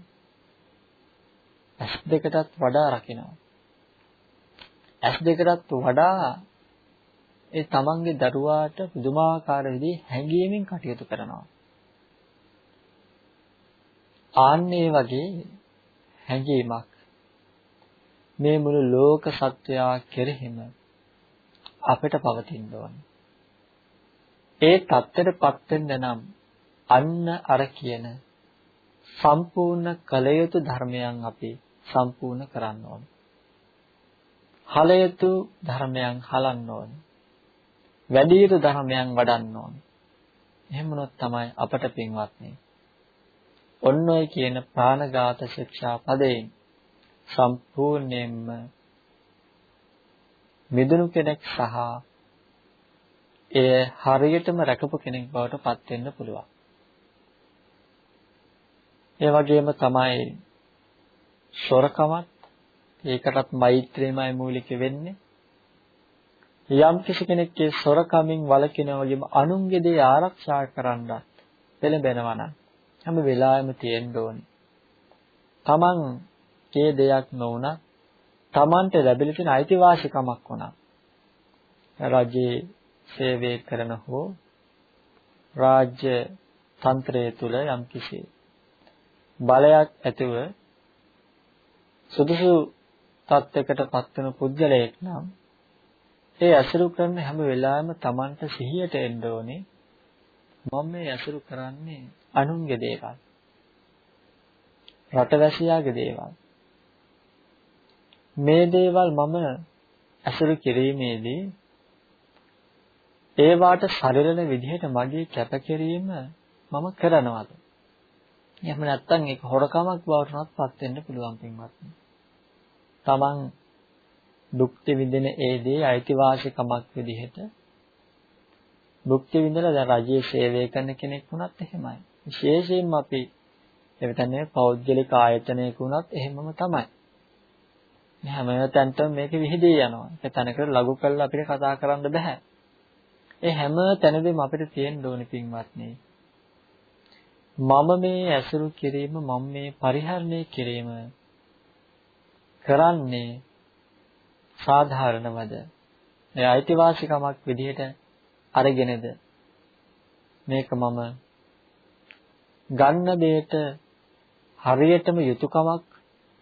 ඇස් දෙකටත් වඩා රකිනවා. ඇස් දෙකටත් වඩා ඒ තමන්ගේ දරුවාට පුදුමාකාර විදිහේ හැඟීමෙන් කටයුතු කරනවා. ආන්නේ වගේ හැඟීමක් මේ මුළු ලෝක සත්වයා කෙරෙහිම අපිට පවතින්න ඕනේ. ඒ தත්ත්වයටපත් වෙන්න නම් අන්න අර කියන සම්පූර්ණ කල යුතු ධර්මයන් අපි සම්පූර්ණ කරන්න ඕනේ. හල යුතු ධර්මයන් හලන්න ඕනේ. වැඩි යුතු ධර්මයන් වඩන්න ඕනේ. එහෙම වුණොත් තමයි අපට පින්වත්නි ඔන්න ඔය කියන ප්‍රාණඝාත ශික්ෂා පදයෙන් සම්පූර්ණයෙන්ම මිදුණු කෙනෙක් සහ එය හරියටම රැකපු කෙනෙක් බවට පත් වෙන්න පුළුවන්. ඒ වගේම තමයි සොරකමත් ඒකටත් මෛත්‍රියමයි මූලික වෙන්නේ. යම් කිසි කෙනෙක්ගේ සොරකමින් වළකිනවා වගේම අනුන්ගේ දේ ආරක්ෂා කරන්නත් පෙළඹෙනවා නම් හැම වෙලාවෙම තියෙන්න ඕනේ. Taman කේ දෙයක් නොවුණා Tamanට ලැබිලා තියෙන අයිතිවාසිකමක් වුණා. රජයේ සේවය කරන හෝ රාජ්‍ය තන්ත්‍රය තුල යම්කිසි බලයක් ඇතිව සුදුසු තත්යකට පත් වෙන පුද්ගලයෙක් නම් ඒ ඇසුරු කරන හැම වෙලාවෙම Tamanට සිහියට එන්න ඕනේ මම මේ ඇසුරු කරන්නේ අනුන්ගේ දේවල් රටවැසියාගේ දේවල් මේ දේවල් මම ඇසුරු කිරීමේදී ඒවාට සරිලන විදිහට මගේ කැපකිරීම මම කරනවද? එහෙම නැත්නම් ඒක හොරකමක් බවට පත් වෙන්න පුළුවන් පින්වත්නි. Taman දුක්ති විඳින ඒ දේ අයිතිවාසිකමක් විදිහට භුක්ති විඳලා දැන් රජයේ සේවය කරන කෙනෙක් වුණත් එහෙමයි. විශේෂයෙන්ම අපි එවිටනේ පෞද්ගලික ආයතනයක වුණත් එහෙමම තමයි. මේ හැම තැනටම මේක විහිදී යනවා. ඒක තැනකට ලඝු කරලා අපිට කතා කරන්න බෑ. ඒ හැම තැනදීම අපිට තියෙන්න ඕනි පින්වත්නි. මම මේ ඇසුරු කිරීම මම මේ පරිහරණය කිරීම කරන්නේ සාධාරණවද? ඒ අයිතිවාසිකමක් විදිහට අරගෙනද මේක මම ගන්න දෙයට හරියටම යුතුයකමක්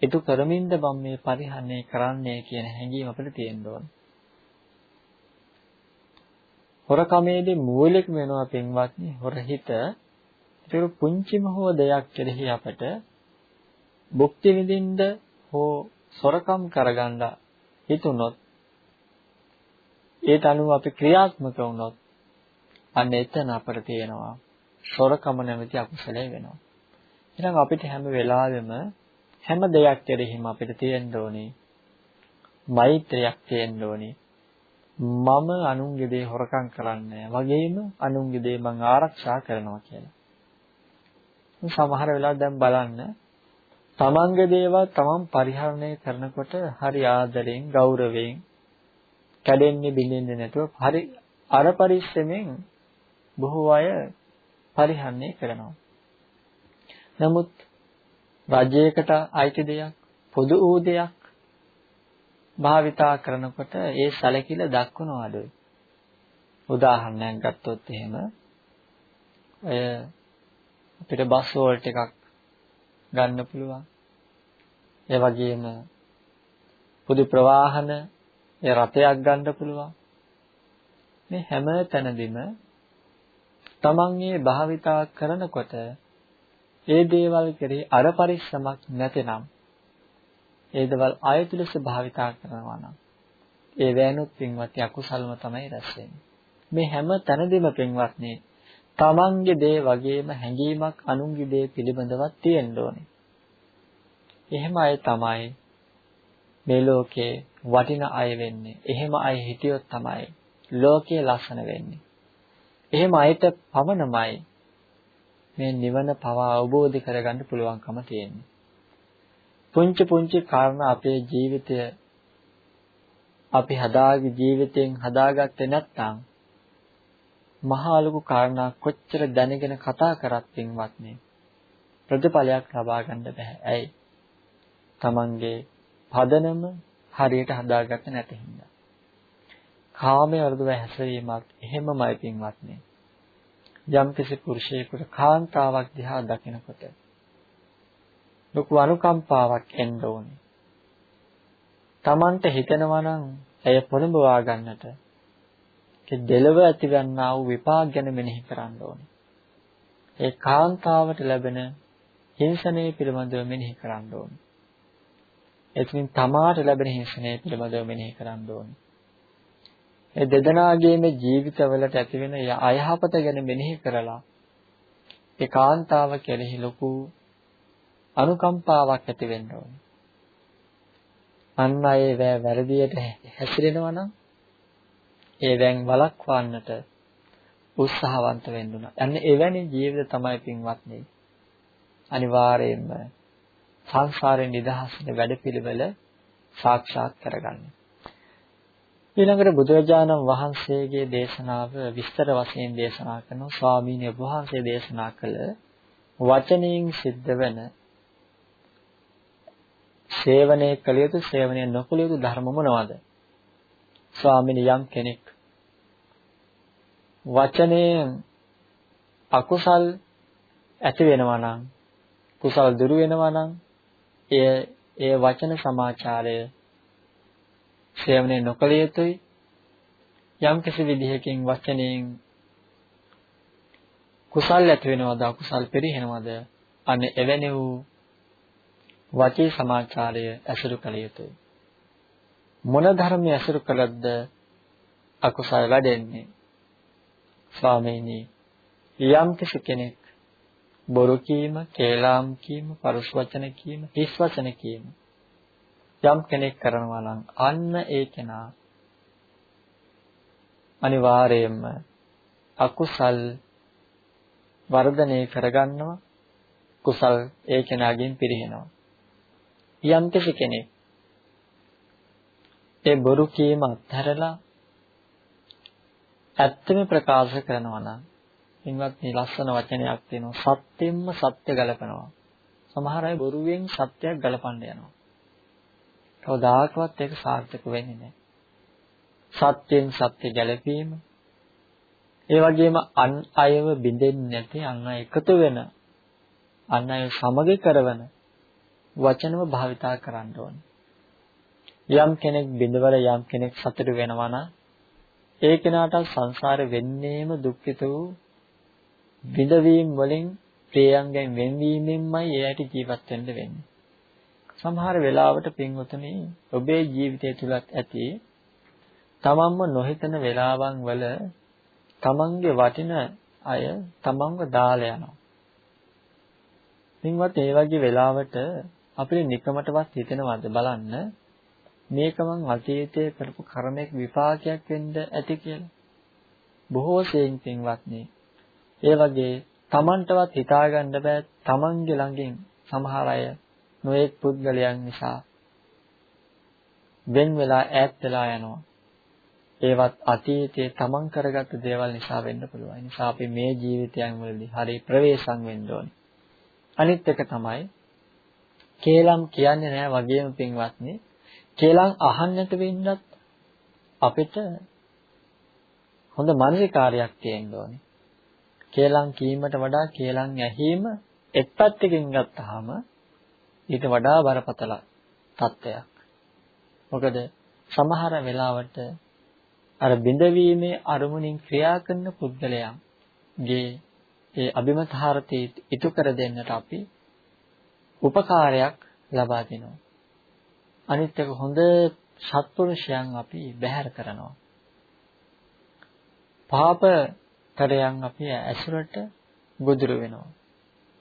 ඉටු කරමින්ද මම මේ පරිහරණය කරන්නේ කියන හැඟීම අපිට තියෙන්න ඕන. හොරකමේදී මූලික වෙනවා පින්වත්නි හොරහිත ඒක පුංචිම හෝ දෙයක් කෙරෙහි අපට භුක්ති විඳින්න හෝ සොරකම් කරගන්න හිතුනොත් ඒට අනුව අපි ක්‍රියාත්මක වුණොත් අන්න එතන අපට තියෙනවා සොරකම නැමැති අකුසලය වෙනවා. එහෙනම් අපිට හැම වෙලාවෙම හැම දෙයක් කෙරෙහිම අපිට තියෙන්න ඕනේ මෛත්‍රියක් තියෙන්න ඕනේ. මම අනුන්ගේ දේ හොරකම් කරන්නේ වගේම අනුන්ගේ දේ මං ආරක්ෂා කරනවා කියලා. සමහර වෙලාවට දැන් බලන්න තමන්ගේ දේවල් තමන් පරිහරණය කරනකොට හරි ආදරෙන් ගෞරවයෙන් කැඩෙන්නේ බිඳෙන්නේ නැතුව හරි අර පරිස්සමෙන් බොහෝ අය පරිහරණය කරනවා. නමුත් රජයකට අයිති දෙයක් පොදු වූ දෙයක් භාවිතා කරනකොට ඒ සැලකිල්ල දක්වනවා අඩුයි. උදාහරණයක් ගත්තොත් එහෙම ඔය අපිට බස් වෝල්ට් එකක් ගන්න පුළුවන්. ඒ වගේම පොදු ප්‍රවාහන ඒ රතයක් ගන්න පුළුවන්. මේ හැම තැනදීම තමන් මේ භාවිතා කරනකොට ඒ දේවල් කෙරෙහි අර පරිස්සමක් නැතිනම් ඒ දේවල් ආයත ලෙස භාවිතා කරනවා නම් ඒ වෑනුත් පින්වත්නි අකුසල්ම තමයි රැස් මේ හැම තැනදීම පින්වත්නි තමන්ගේ දේ වගේම හැඟීමක් අනුන්ගේ දේ පිළිබඳවත් තියෙන්න ඕනේ. එහෙම අය තමයි මේ ලෝකේ වටින අය වෙන්නේ. එහෙම අය හිටියොත් තමයි ලෝකයේ ලස්සන වෙන්නේ. එහෙම අයට පමණමයි මේ නිවන පවා අවබෝධ කරගන්න පුළුවන්කම තියෙන්නේ. පුංචි පුංචි කාරණා අපේ ජීවිතය අපි හදාගේ ජීවිතයෙන් හදාගත්තේ නැත්නම් මහා ලොකු කාරණා කොච්චර දැනගෙන කතා කරත් පින්වත්නි ප්‍රතිඵලයක් ලබා ගන්න බෑ. ඇයි? Tamange පදනම හරියට හදාගත්තේ නැති හින්දා. කාමයේ වර්ධව හැසිරීමක් එහෙමමයි පින්වත්නි. යම් කිසි පුරුෂයෙකුට කාන්තාවක් දිහා දකිනකොට ලොකු අනුකම්පාවක් එන්න ඕනේ. Tamanට හිතෙනවා නම් ඇය පොළඹවා ගන්නට ඒ දෙලව ඇතිවන්නා වූ විපාක ගැන මෙනෙහි කරන්න ඕනේ. ඒ කාන්තාවට ලැබෙන හිංසනය පිළිබඳව මෙනෙහි කරන්න ඕනේ. එතනින් තමාට ලැබෙන හිංසනය පිළිබඳව මෙනෙහි කරන්න ඕනේ. ඒ දෙදෙනාගේම ජීවිතවලට ඇතිවෙන අයහපත ගැන මෙනෙහි කරලා ඒ කාන්තාව කෙරෙහි ලොකු අනුකම්පාවක් ඇති වෙන්න ඕනේ. අන්න අය වැරදියට හැසිරෙනවා නම් ඒ දැන් වළක්වන්නට උත්සාහවන්ත වෙන්න උනා. අන්න එවැනි ජීවිත තමයි පින්වත්නි. අනිවාර්යයෙන්ම සංසාරයෙන් නිදහස්න වැඩපිළිවෙල සාක්ෂාත් කරගන්න. ඊළඟට බුදුරජාණන් වහන්සේගේ දේශනාව විස්තර වශයෙන් දේශනා කරන ස්වාමීන් වහන්සේ දේශනා කළ වචනයෙන් සිද්ධ වෙන සේවනයේ කළ යුතු සේවනය නොකළ යුතු ධර්ම මොනවද? ස්වාමීන් යම් කෙනෙක් වචනයෙන් අකුසල් ඇති වෙනවා නම් කුසල් දුරු වෙනවා නම් එය ඒ වචන සමාචාරය සේවනය නොකළ යුතුයි. යම් කිසි විදිහකින් වචනයෙන් කුසල් ඇති වෙනවද අකුසල් පරිහෙනවද අන්න එවැනි වූ වචී සමාචාරය ඇසුරු කළ යුතුයි. මොන ධර්මයේ ඇසුරු කළද අකුසල වැඩෙන්නේ? ස්වාමීනි යම් කෙනෙක් බොරු කීම, කේලාම් කීම, පරුස් වචන කීම, හිස් වචන කීම යම් කෙනෙක් කරනවා නම් අන්න ඒ කෙනා අනිවාර්යයෙන්ම අකුසල් වර්ධනය කරගන්නවා කුසල් ඒ කෙනාගෙන් පිරිහෙනවා. යම් කෙනෙක් ඒ බොරු කීම අත්හැරලා ඇත්තම ප්‍රකාශ කරනවා නම් ඉන්වත් මේ ලස්සන වචනයක් තියෙනවා. සත්‍යෙන්ම සත්‍ය ගලපනවා. සමහර අය බොරුවෙන් සත්‍යයක් ගලපන්න යනවා. කවදාකවත් ඒක සාර්ථක වෙන්නේ නැහැ. සත්‍යෙන් සත්‍ය ගැලපීම. ඒ වගේම අන් අයව බිඳෙන්නේ නැති අන් අය එකතු වෙන අන් අය සමග කරවන වචනම භාවිතා කරන්න ඕනේ. යම් කෙනෙක් බිඳවල යම් කෙනෙක් සතුට වෙනවා නම් ඒ කෙනාට සංසාරේ වෙන්නේම දුක්ඛිත වූ විඳවීම් වලින් ප්‍රියයන්ගෙන් වෙන්වීමෙන්මයි එයාට ජීවත් වෙන්න වෙන්නේ. සමහර වෙලාවට පින්වතුනි ඔබේ ජීවිතය තුලත් ඇති තමන්ම නොහිතන වෙලාවන් වල තමන්ගේ වටින අය තමන්ව දාලා යනවා. පින්වත් ඒ වගේ වෙලාවට අපිට නිකමටවත් හිතෙනවද බලන්න මේක මං අතීතයේ කරපු කර්මයක විපාකයක් වෙන්න ඇති කියලා. බොහෝ සෙයින් පින්වත්නි. ඒ වගේ Tamanටවත් හිතාගන්න බෑ Tamanගේ ළඟින් සමහර අය නොඑක් පුද්ගලයන් නිසා වෙන් වෙලා ඈත් වෙලා යනවා. ඒවත් අතීතයේ Taman කරගත්ත දේවල් නිසා වෙන්න පුළුවන්. ඒ නිසා අපි මේ ජීවිතයන් වලදී හරි ප්‍රවේශම් වෙන්න ඕනේ. අනිත් එක තමයි කේලම් කියන්නේ නෑ වගේම පින්වත්නි කේලම් අහන්නට වෙන්නත් අපිට හොඳ මානසිකාරයක් තියෙන්න ඕනේ. කේලම් කීමට වඩා කේලම් ඇහිම එක් පැත්තකින් ගත්තාම ඊට වඩා බරපතල තත්ත්වයක්. මොකද සමහර වෙලාවට අර බිඳවීමේ අරමුණින් ක්‍රියා කරන පුද්ගලයන්ගේ ඒ අභිමතාර්ථය ඉටු කර දෙන්නට අපි උපකාරයක් ලබා දෙනවා. අනිත් එක හොඳ සත්පුරුෂයන් අපි බැහැර කරනවා. පාපතරයන් අපි ඇසුරට ගොදුරු වෙනවා.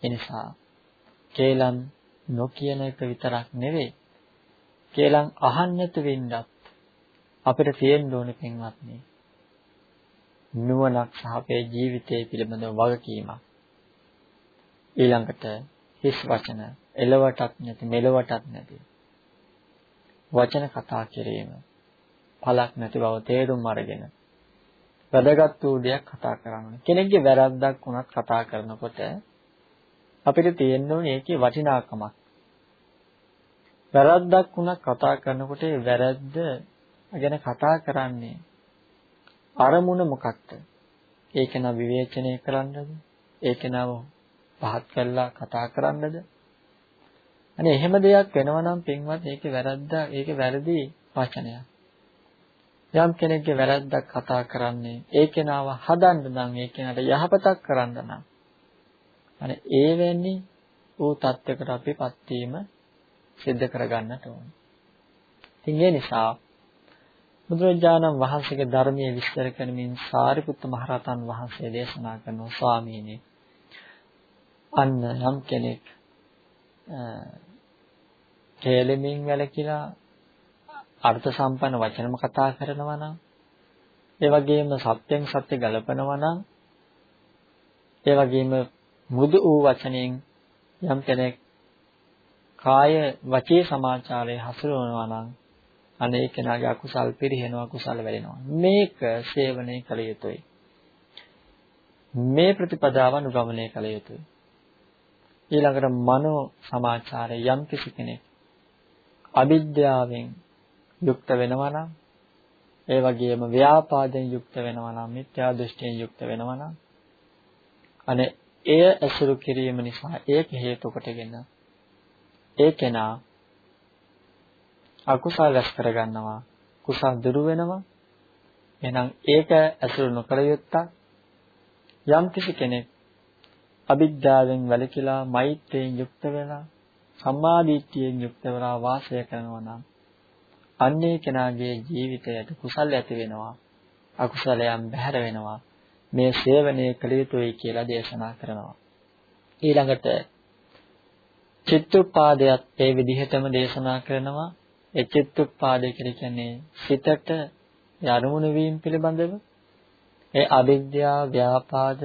එනිසා කේලම් නොකියන එක විතරක් නෙවෙයි. කේලම් අහන්නට වෙන්නත් අපිට තියෙන්න ඕනේ පින්වත්නි. නුවණක් සහ අපේ ජීවිතය පිළිබඳව වගකීමක්. ඊළඟට හිස් වචන එලවටත් නැති මෙලවටත් නැති වචන කතා කිරීම පළක් නැති බව තේරුම් අරගෙන වැදගත් වූ දෙයක් කතා කරන්න. කෙනෙක්ගේ වැරද්දක් වුණත් කතා කරනකොට අපිට තියෙන්න ඕනේ ඒකේ වටිනාකමක්. වැරද්දක් වුණත් කතා කරනකොට ඒ වැරද්ද ගැන කතා කරන්නේ අරමුණ මොකක්ද? ඒක න විවේචනය කරන්නද? ඒක නව පහත් කරලා කතා කරන්නද? අනේ එහෙම දෙයක් වෙනවා නම් පින්වත් ඒකේ වැරද්දා ඒකේ වැරදි වචනයක්. යම් කෙනෙක්ගේ වැරද්දක් කතා කරන්නේ ඒ කෙනාව හදන්න නම් ඒ කෙනාට යහපතක් කරන්න නම් අනේ ඒ වෙන්නේ ඌ தත්වයකට අපිපත් වීම සිද්ධ කරගන්නට ඕන. ඉතින් ඒ නිසා බුදුරජාණන් වහන්සේගේ ධර්මයේ විස්තර කරමින් සාරිපුත්ත මහරහතන් වහන්සේ දේශනා කරන ස්වාමීනි අන්න යම් කෙනෙක් කේලෙමින් වැළකීලා අර්ථ සම්පන්න වචනම කතා කරනවා නම් ඒ වගේම සත්‍යයෙන් සත්‍ය ගලපනවා නම් ඒ වගේම මෘදු වූ වචනෙන් යම් කෙනෙක් කාය වචේ සමාචාරයේ හසුරවනවා නම් අනේ කෙනාගේ අකුසල් පිරිහෙනවා කුසල වැඩෙනවා මේක සේවනය කළ යුතුයි. මේ ප්‍රතිපදාව අනුගමනය කළ යුතුයි. ඊළඟට මනෝ සමාචාරය යම් කිසි කෙනෙක් අවිද්‍යාවෙන් යුක්ත වෙනවා නම් ඒ වගේම ව්‍යාපාදයෙන් යුක්ත වෙනවා නම් මිත්‍යා දෘෂ්ටියෙන් යුක්ත වෙනවා නම් අනේ එය ඇසුරු කිරීම නිසා ඒක හේතු කොටගෙන ඒ කෙනා අකුසල් රැස් කරගන්නවා. කුසල් දුරු වෙනවා. එහෙනම් ඒක ඇසුරු නොකළ යුත්තක්. යම් කිසි කෙනෙක් අවිද්‍යාවෙන් වැළකීලා මෛත්‍රියෙන් යුක්ත වෙලා සම්මාදිට්ඨියෙන් යුක්ත වෙලා වාසය කරනවා නම් අන්නේ කෙනාගේ ජීවිතයට කුසල් ඇති වෙනවා අකුසලයන් බැහැර වෙනවා මේ සේවනය කළ යුතුයි කියලා දේශනා කරනවා. ඊළඟට චිත්තුප්පාදයක් ඒ විදිහටම දේශනා කරනවා. ඒ චිත්තුප්පාදය කියන්නේ සිතට යනුමුණු වීම පිළිබඳව ඒ අවිද්‍යාව ව්‍යාපාද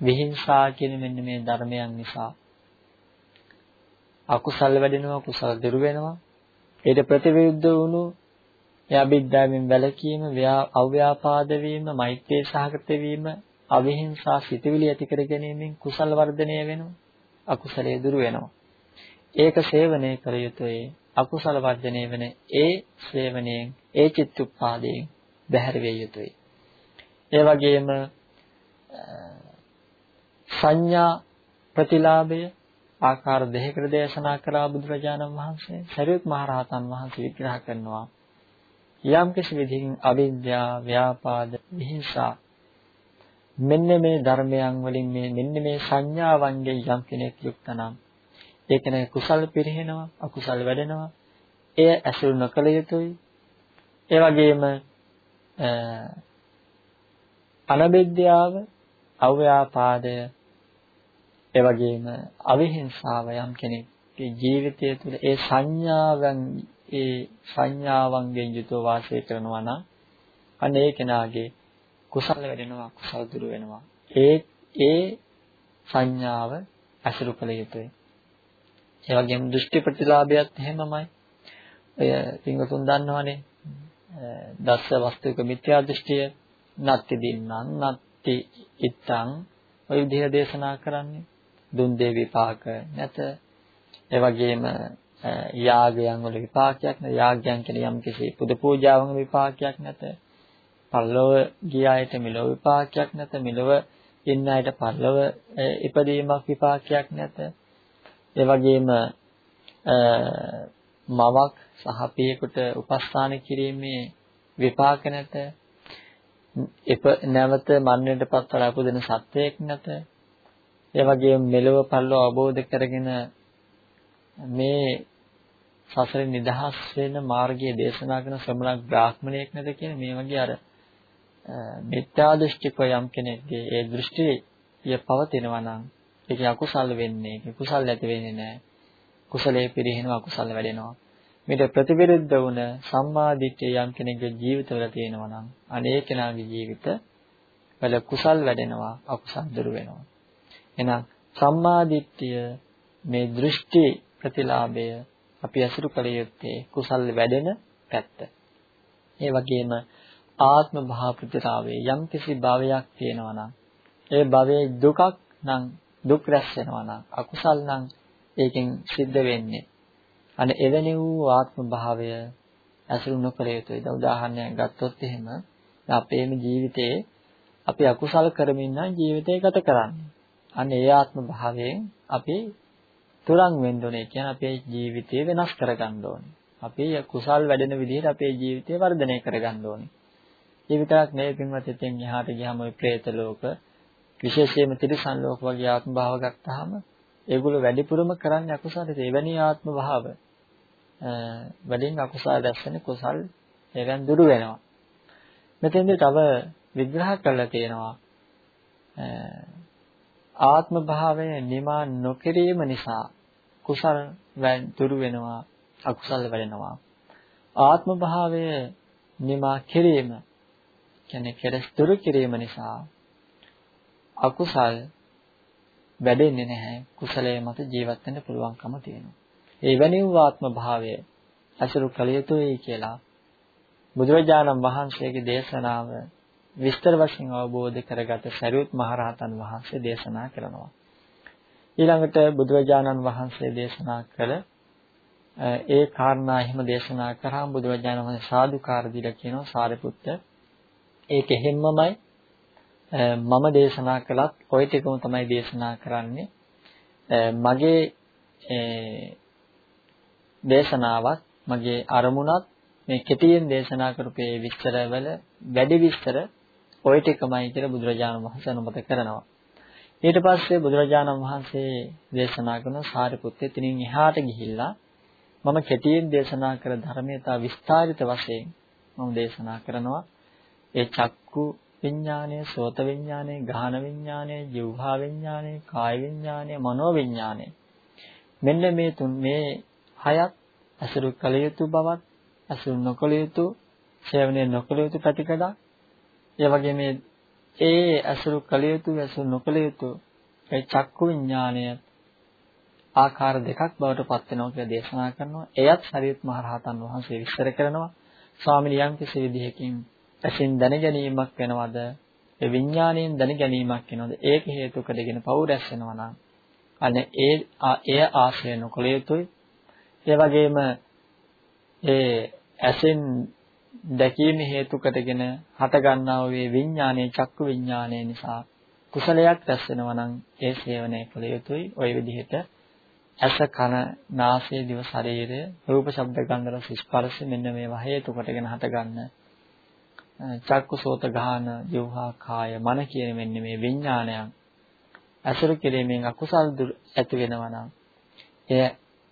විහිංසා කියන මෙන්න මේ ධර්මයන් නිසා අකුසල් වැඩෙනවා කුසල දුරු වෙනවා. ඊට ප්‍රතිවිරුද්ධ වුණු ඒ අවිද්‍යාවෙන් වැළකීම අව්‍යාපාද වීම මෛත්‍රී සහගත වීම අවිහිංසා සිතුවිලි ඇති කර ගැනීමෙන් කුසල වර්ධනය වෙනවා අකුසලයේ දුරු වෙනවා. ඒක සේවනය කළ යුතුයි. අකුසල වර්ධනය වෙන ඒ සේවනයෙන් ඒ චිත්තුප්පාදයෙන් බැහැර විය යුතුයි. ඒ වගේම සංඥා ප්‍රතිලාභය ආකාර දෙකකට දේශනා කළා බුදුරජාණන් වහන්සේ. සරියුත් මහරහතන් වහන්සේ විග්‍රහ කරනවා යම් කිසි විදිහකින් අවිද්‍යාව ව්‍යාපාද විහිංසා මෙන්න මේ ධර්මයන් වලින් මේ මෙන්න මේ සංඥාවන්ගෙන් යම් කෙනෙක් යුක්ත නම් ඒ කෙනෙක් කුසල් පිරිහෙනවා අකුසල් වැඩෙනවා එය ඇසුරු නොකළ යුතුයි. ඒ වගේම අනබෙද්‍යාව අව්‍යාපාදය ඒ වගේම අවිහිංසාව යම් කෙනෙක්ගේ ජීවිතය තුළ ඒ සංඥාවන් ඒ සංඥාවන්ගෙන් යුතුව වාසය කරනවා නම් අන්න ඒ කෙනාගේ කුසල වැඩෙනවා කුසල දුරු වෙනවා. ඒ ඒ සංඥාව අසුරු කළ යුතුයි. ඒ වගේම දෘෂ්ටි ප්‍රතිලාභයත් එහෙමමයි. ඔය පින්වතුන් දන්නවනේ දස්ස වස්තුක මිත්‍යා දෘෂ්ටිය නත්ති දින්නං නත්ති ඉත්තං ඔය විදිහ දේශනා කරන්නේ. දුන් දේ විපාක නැත. ඒ වගේම යාගයන් වල විපාකයක් නැත. යාගයන් කියන යම් කිසි පුද පූජාවන් විපාකයක් නැත. පල්ලව ගිය අයට මෙලොව විපාකයක් නැත. මෙලොව ඉන්න අයට පල්ලව ඉපදීමක් විපාකයක් නැත. ඒ වගේම මවක් සහ පියෙකුට උපස්ථාන කිරීමේ විපාක නැත. එප නැවත මරණයටපත් වලා උපදින සත්වයක් නැත. ඒ වගේම මෙලොව පරලොව අවබෝධ කරගෙන මේ සසරෙන් නිදහස් වෙන මාර්ගය දේශනා කරන ශ්‍රමණ බ්‍රාහ්මණයෙක් නැද කියන මේ වගේ අර මිත්‍යා දෘෂ්ටික යම් කෙනෙක්ගේ ඒ දෘෂ්ටිය පවතිනවා නම් ඒක අකුසල් වෙන්නේ කුසල් ඇති වෙන්නේ නැහැ. කුසලයේ පිරිනව අකුසල වැඩෙනවා. මේට ප්‍රතිවිරුද්ධ වුණ සම්මා දිට්ඨිය යම් කෙනෙකුගේ ජීවිතවල තියෙනවා නම් අනේ කෙනාගේ ජීවිත වල කුසල් වැඩෙනවා අකුසල් දුරු වෙනවා. එහෙනම් සම්මා දිට්ඨිය මේ දෘෂ්ටි ප්‍රතිලාභය අපි අසුරු කළ යුත්තේ කුසල් වැඩෙන පැත්ත. ඒ වගේම ආත්ම භාව ප්‍රතිලාභයේ යම් කිසි භාවයක් තියෙනවා නම් ඒ භවයේ දුකක් නම් දුක් රැස් වෙනවා නම් අකුසල් නම් ඒකෙන් සිද්ධ වෙන්නේ. අනේ එවැනි වූ ආත්ම භාවය ඇසුරු නොකළ යුතුයි. දැන් උදාහරණයක් ගත්තොත් එහෙම අපේම ජීවිතේ අපි අකුසල් කරමින් නම් ජීවිතය ගත කරන්නේ. අන්න ඒ ආත්ම භාවයෙන් අපි තුරන් වෙන්න ඕනේ. කියන්නේ අපේ ජීවිතය වෙනස් කරගන්න ඕනේ. අපේ කුසල් වැඩෙන විදිහට අපේ ජීවිතය වර්ධනය කරගන්න ඕනේ. ඒ විතරක් නෙවෙයි පින්වත් ඉතින් එහාට ගියාම ওই പ്രേත ලෝක විශේෂයෙන්ම තිරිසන් ලෝක වගේ ආත්ම භාව ගත්තාම ඒගොල්ලෝ වැඩිපුරම කරන්නේ අකුසලද එවැනි ආත්ම භාව. වැඩින් අකුසල දැස්සනේ කුසල් ඒවෙන් දුරු වෙනවා. මෙතෙන්දී තව විග්‍රහ කරලා තියෙනවා ආත්ම භාවය නිමා නොකිරීම නිසා කුසල දුරු වෙනවා අකුසල වැඩෙනවා. ආත්ම භාවය නිමා කිරීම කියන්නේ කෙලස් දුරු කිරීම නිසා අකුසල් වැඩෙන්නේ නැහැ. කුසලයේ මත ජීවත් වෙන්න පුළුවන්කම තියෙනවා. ඒ වැනි වූ ආත්ම භාවය අසුරු කළ යුතුයි කියලා බුදුරජාණන් වහන්සේගේ දේශනාව විස්තර වශයෙන් අවබෝධ කරගත සරියුත් මහරහතන් වහන්සේ දේශනා කරනවා. ඊළඟට බුදුරජාණන් වහන්සේ දේශනා කළ ඒ කාරණා එහෙම දේශනා කරාම බුදුරජාණන් වහන්සේ සාදුකාර දීලා කියනවා සාරිපුත්ත ඒක එහෙම්මමයි මම දේශනා කළත් ওই ටිකම තමයි දේශනා කරන්නේ මගේ දේශනාවත් මගේ අරමුණත් මේ කෙටියෙන් දේශනා කරපු මේ විස්තරවල වැඩි විස්තර ওই ටිකමයි කියලා බුදුරජාණන් වහන්සේ අනුමත කරනවා. ඊට පස්සේ බුදුරජාණන් වහන්සේ දේශනා කරන සාරිපුත්‍රය එතනින් එහාට ගිහිල්ලා මම කෙටියෙන් දේශනා කර ධර්මයේ තා විස්තරිත වශයෙන් මම දේශනා කරනවා. ඒ චක්කු විඥානය, සෝත විඥානය, ගාහන විඥානය, ජීවහා විඥානය, කාය විඥානය, මනෝ විඥානය. මෙන්න මේ තුන් මේ හයත් අසුරු කළ යුතු බවත්, අසුරු නොකළ යුතු, සේවනය නොකළ යුතු ප්‍රතිකඩක්, ඒ වගේ මේ ඒ අසුරු කළ යුතු, අසුරු නොකළ යුතු ඒ චක්කු විඥානය ආකාර දෙකක් බවට පත් වෙනවා කියලා දේශනා කරනවා. එයත් ශරීරත් මහ රහතන් වහන්සේ විස්තර කරනවා. ස්වාමීන් යම් කිසි විදිහකින් ඇසින් දැන ගැනීමක් වෙනවද? ඒ විඥාණයෙන් දැන ගැනීමක් වෙනවද? ඒක හේතු කොටගෙන පව් රැස් වෙනවා නම් අනේ ඒ එය ආශ්‍රය නොකළ යුතුයි. ඒ වගේම ඒ ඇසෙන් දැකීම හේතු කොටගෙන හට ගන්නා වූ විඥානයේ චක්කු විඥානය නිසා කුසලයක් රැස් වෙනවා නම් ඒ සේවනය කළ යුතුයි. ওই විදිහට ඇස කන නාසය දිව ශරීරය රූප ශබ්ද ගන්ධ රස ස්පර්ශ මෙන්න මේවා හේතු කොටගෙන හටගන්න චක්කු සෝත ගාන ජීවහා කාය මන කියන මෙන්න මේ විඥානයන් අසුරු කිරීමෙන් අකුසල් ඇති වෙනවා නම් එය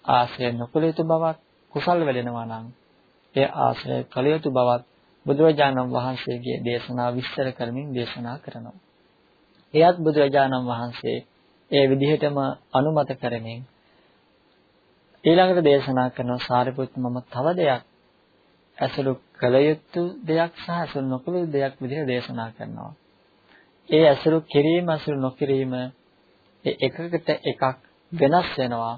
ආශ්‍රය නොකළ යුතු බවක් කුසල් වැඩෙනවා නම් එය ආශ්‍රය කළ යුතු බවක් බුදුරජාණන් වහන්සේගේ දේශනා විස්තර කරමින් දේශනා කරනවා. එයත් බුදුරජාණන් වහන්සේ ඒ විදිහටම අනුමත කරමින් ඊළඟට දේශනා කරන සාරිපුත් මම තව දෙයක් ඇසුරු කළ යුතු දෙයක් සහ ඇසුරු නොකළ යුතු දෙයක් විදිහට දේශනා කරනවා. ඒ ඇසුරු කිරීම ඇසුරු නොකිරීම එකකට එකක් වෙනස් වෙනවා.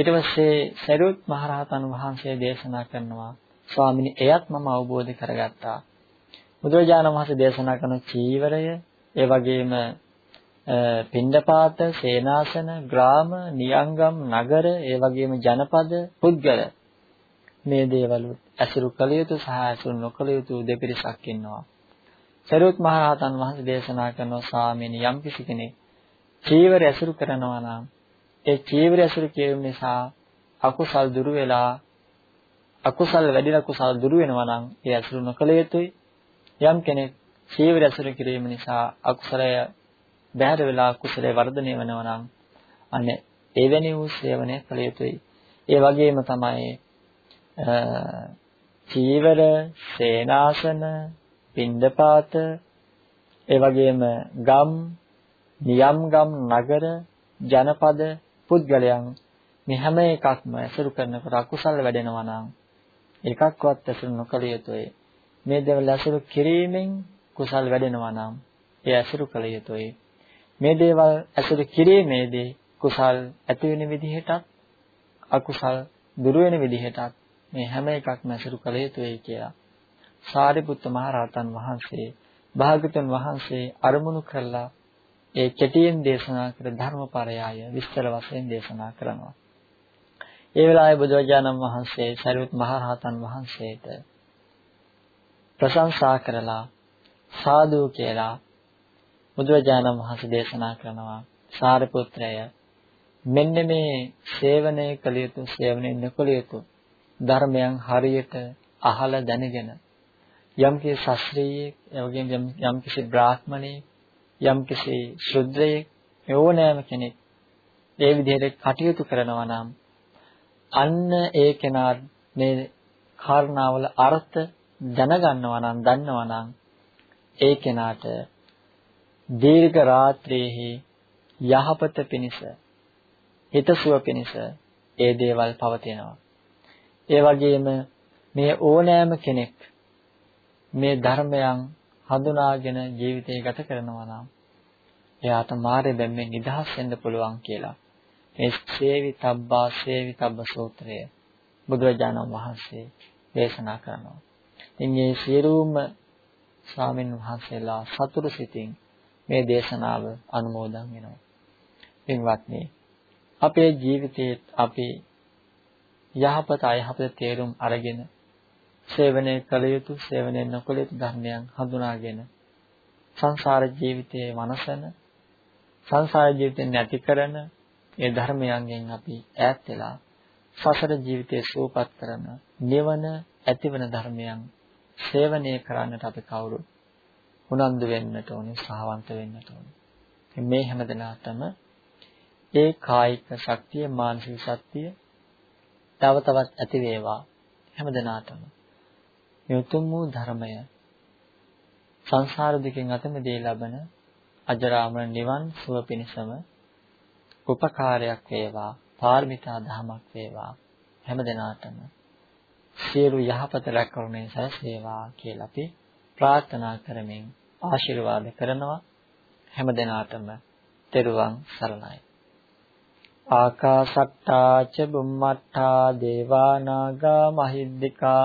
ඊට පස්සේ සරුවත් මහරහතන් වහන්සේ දේශනා කරනවා ස්වාමිනී එයත් මම අවබෝධ කරගත්තා. බුදුරජාණන් වහන්සේ දේශනා කරන චීවරය ඒ වගේම පින්ඩපාත, සේනාසන, ග්‍රාම, නියංගම්, නගර, ඒ වගේම ජනපද, පුද්ගල මේ දේවල් ඇසුරු කළ යුතු සහ ඇසුරු නොකළ යුතු දෙපිරිසක් ඉන්නවා. සරුවත් මහ රහතන් වහන්සේ දේශනා කරන ස්වාමීන් යම් කිසි කෙනෙක් චීවර ඇසුරු කරනවා නම් ඒ චීවර ඇසුරු කිරීම නිසා අකුසල් දුරු වෙලා අකුසල් වැඩිලා කුසල් දුරු වෙනවා නම් ඒ ඇසුරු නොකළ යුතුයි. යම් කෙනෙක් චීවර ඇසුරු කිරීම නිසා අකුසලය බැහැර වෙලා කුසලයේ වර්ධනය වෙනවා නම් අනේ එවැනි වූ සේවනය කළ යුතුයි. ඒ වගේම තමයි චීවර, සේනාසන, පින්දපාත, ඒ වගේම ගම්, නියම් ගම්, නගර, ජනපද, පුද්ගලයන් මේ හැම එකක්ම ඇසුරු කරනකොට අකුසල වැඩෙනවා නම් එකක්වත් ඇසුරු නොකළ යුතුයි. මේ දේවල් ඇසුරු කිරීමෙන් කුසල් වැඩෙනවා නම් ඒ ඇසුරු කළ යුතුයි. මේ දේවල් ඇසුරු කිරීමේදී කුසල් ඇති වෙන විදිහටත් අකුසල් දුර වෙන විදිහටත් මේ හැම එකක්ම ඇසුරු කළ යුතුයි කියලා සාරිපුත්ත මහ රහතන් වහන්සේ භාගතුන් වහන්සේ අරමුණු කරලා ඒ කෙටියෙන් දේශනා කර ධර්මපරයය විස්තර වශයෙන් දේශනා කරනවා. ඒ වෙලාවේ බුදුරජාණන් වහන්සේ සරියුත් මහ රහතන් වහන්සේට ප්‍රශංසා කරලා සාදු කියලා බුදුරජාණන් වහන්සේ දේශනා කරනවා සාරිපුත්‍රය මෙන්න මේ සේවනය කළ යුතු සේවනය නොකළ යුතු ධර්මයන් හරියට අහලා දැනගෙන යම් කිසි ශාස්ත්‍රීයෙක් එවැගේම යම් කිසි බ්‍රාහ්මණයෙක් යම් කිසි ශුද්‍රයෙක් ඕනෑම කෙනෙක් ඒ විදිහට කටයුතු කරනවා නම් අන්න ඒ කෙනා මේ කාරණාවල අර්ථ දැනගන්නවා නම් දන්නවා නම් ඒ කෙනාට දීර්ඝ රාත්‍රියේහි යහපත පිණිස හිතසුව පිණිස ඒ දේවල් පවතිනවා. ඒ වගේම මේ ඕනෑම කෙනෙක් මේ ධර්මයන් හඳුනාගෙන ජීවිතය ගත කරනවා නම් එයාට මාරේ බැම්මෙන් නිදහස් වෙන්න පුළුවන් කියලා මේ සේවිතබ්බා සේවිතබ්බ සූත්‍රය බුදුරජාණන් වහන්සේ දේශනා කරනවා. ඉතින් මේ සියලුම ස්වාමීන් වහන්සේලා සතුරු සිතින් මේ දේශනාව අනුමෝදන් වෙනවා. පින්වත්නි අපේ ජීවිතයේ අපි යහපත අයහපත තේරුම් අරගෙන සේවනය කළ යුතු සේවනය නොකළ යුතු ධර්මයන් හඳුනාගෙන සංසාර ජීවිතයේ වනසන සංසාර ජීවිතේ නැති කරන ඒ ධර්මයන්ගෙන් අපි ඈත් වෙලා සසර ජීවිතයේ සූපත් කරන නිවන ඇතිවන ධර්මයන් සේවනය කරන්නට අපි කවුරු උනන්දු වෙන්නට ඕනේ සහවන්ත වෙන්නට ඕනේ. මේ හැම දිනකටම ඒ කායික ශක්තිය මානසික ශක්තිය තව තවත් ඇති වේවා හැම දිනකටම. මේ උතුම් වූ ධර්මය සංසාර දුකින් අත මිදී ලබන අජරාමර නිවන් සුව පිණසම උපකාරයක් වේවා පාරමිතා ධමයක් වේවා. හැම දිනාටම සියලු යහපත රැකවරණය සැලසේවා කියලා අපි ප්‍රාර්ථනා කරමින් ආශිර්වාද කරනවා. හැම දිනාටම තෙරුවන් සරණයි. ආකාසට්ටා ච බුම්මට්ටා දේවා නාග මහිද්దికා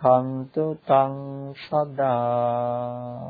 රක්ඛන්තු තං සදා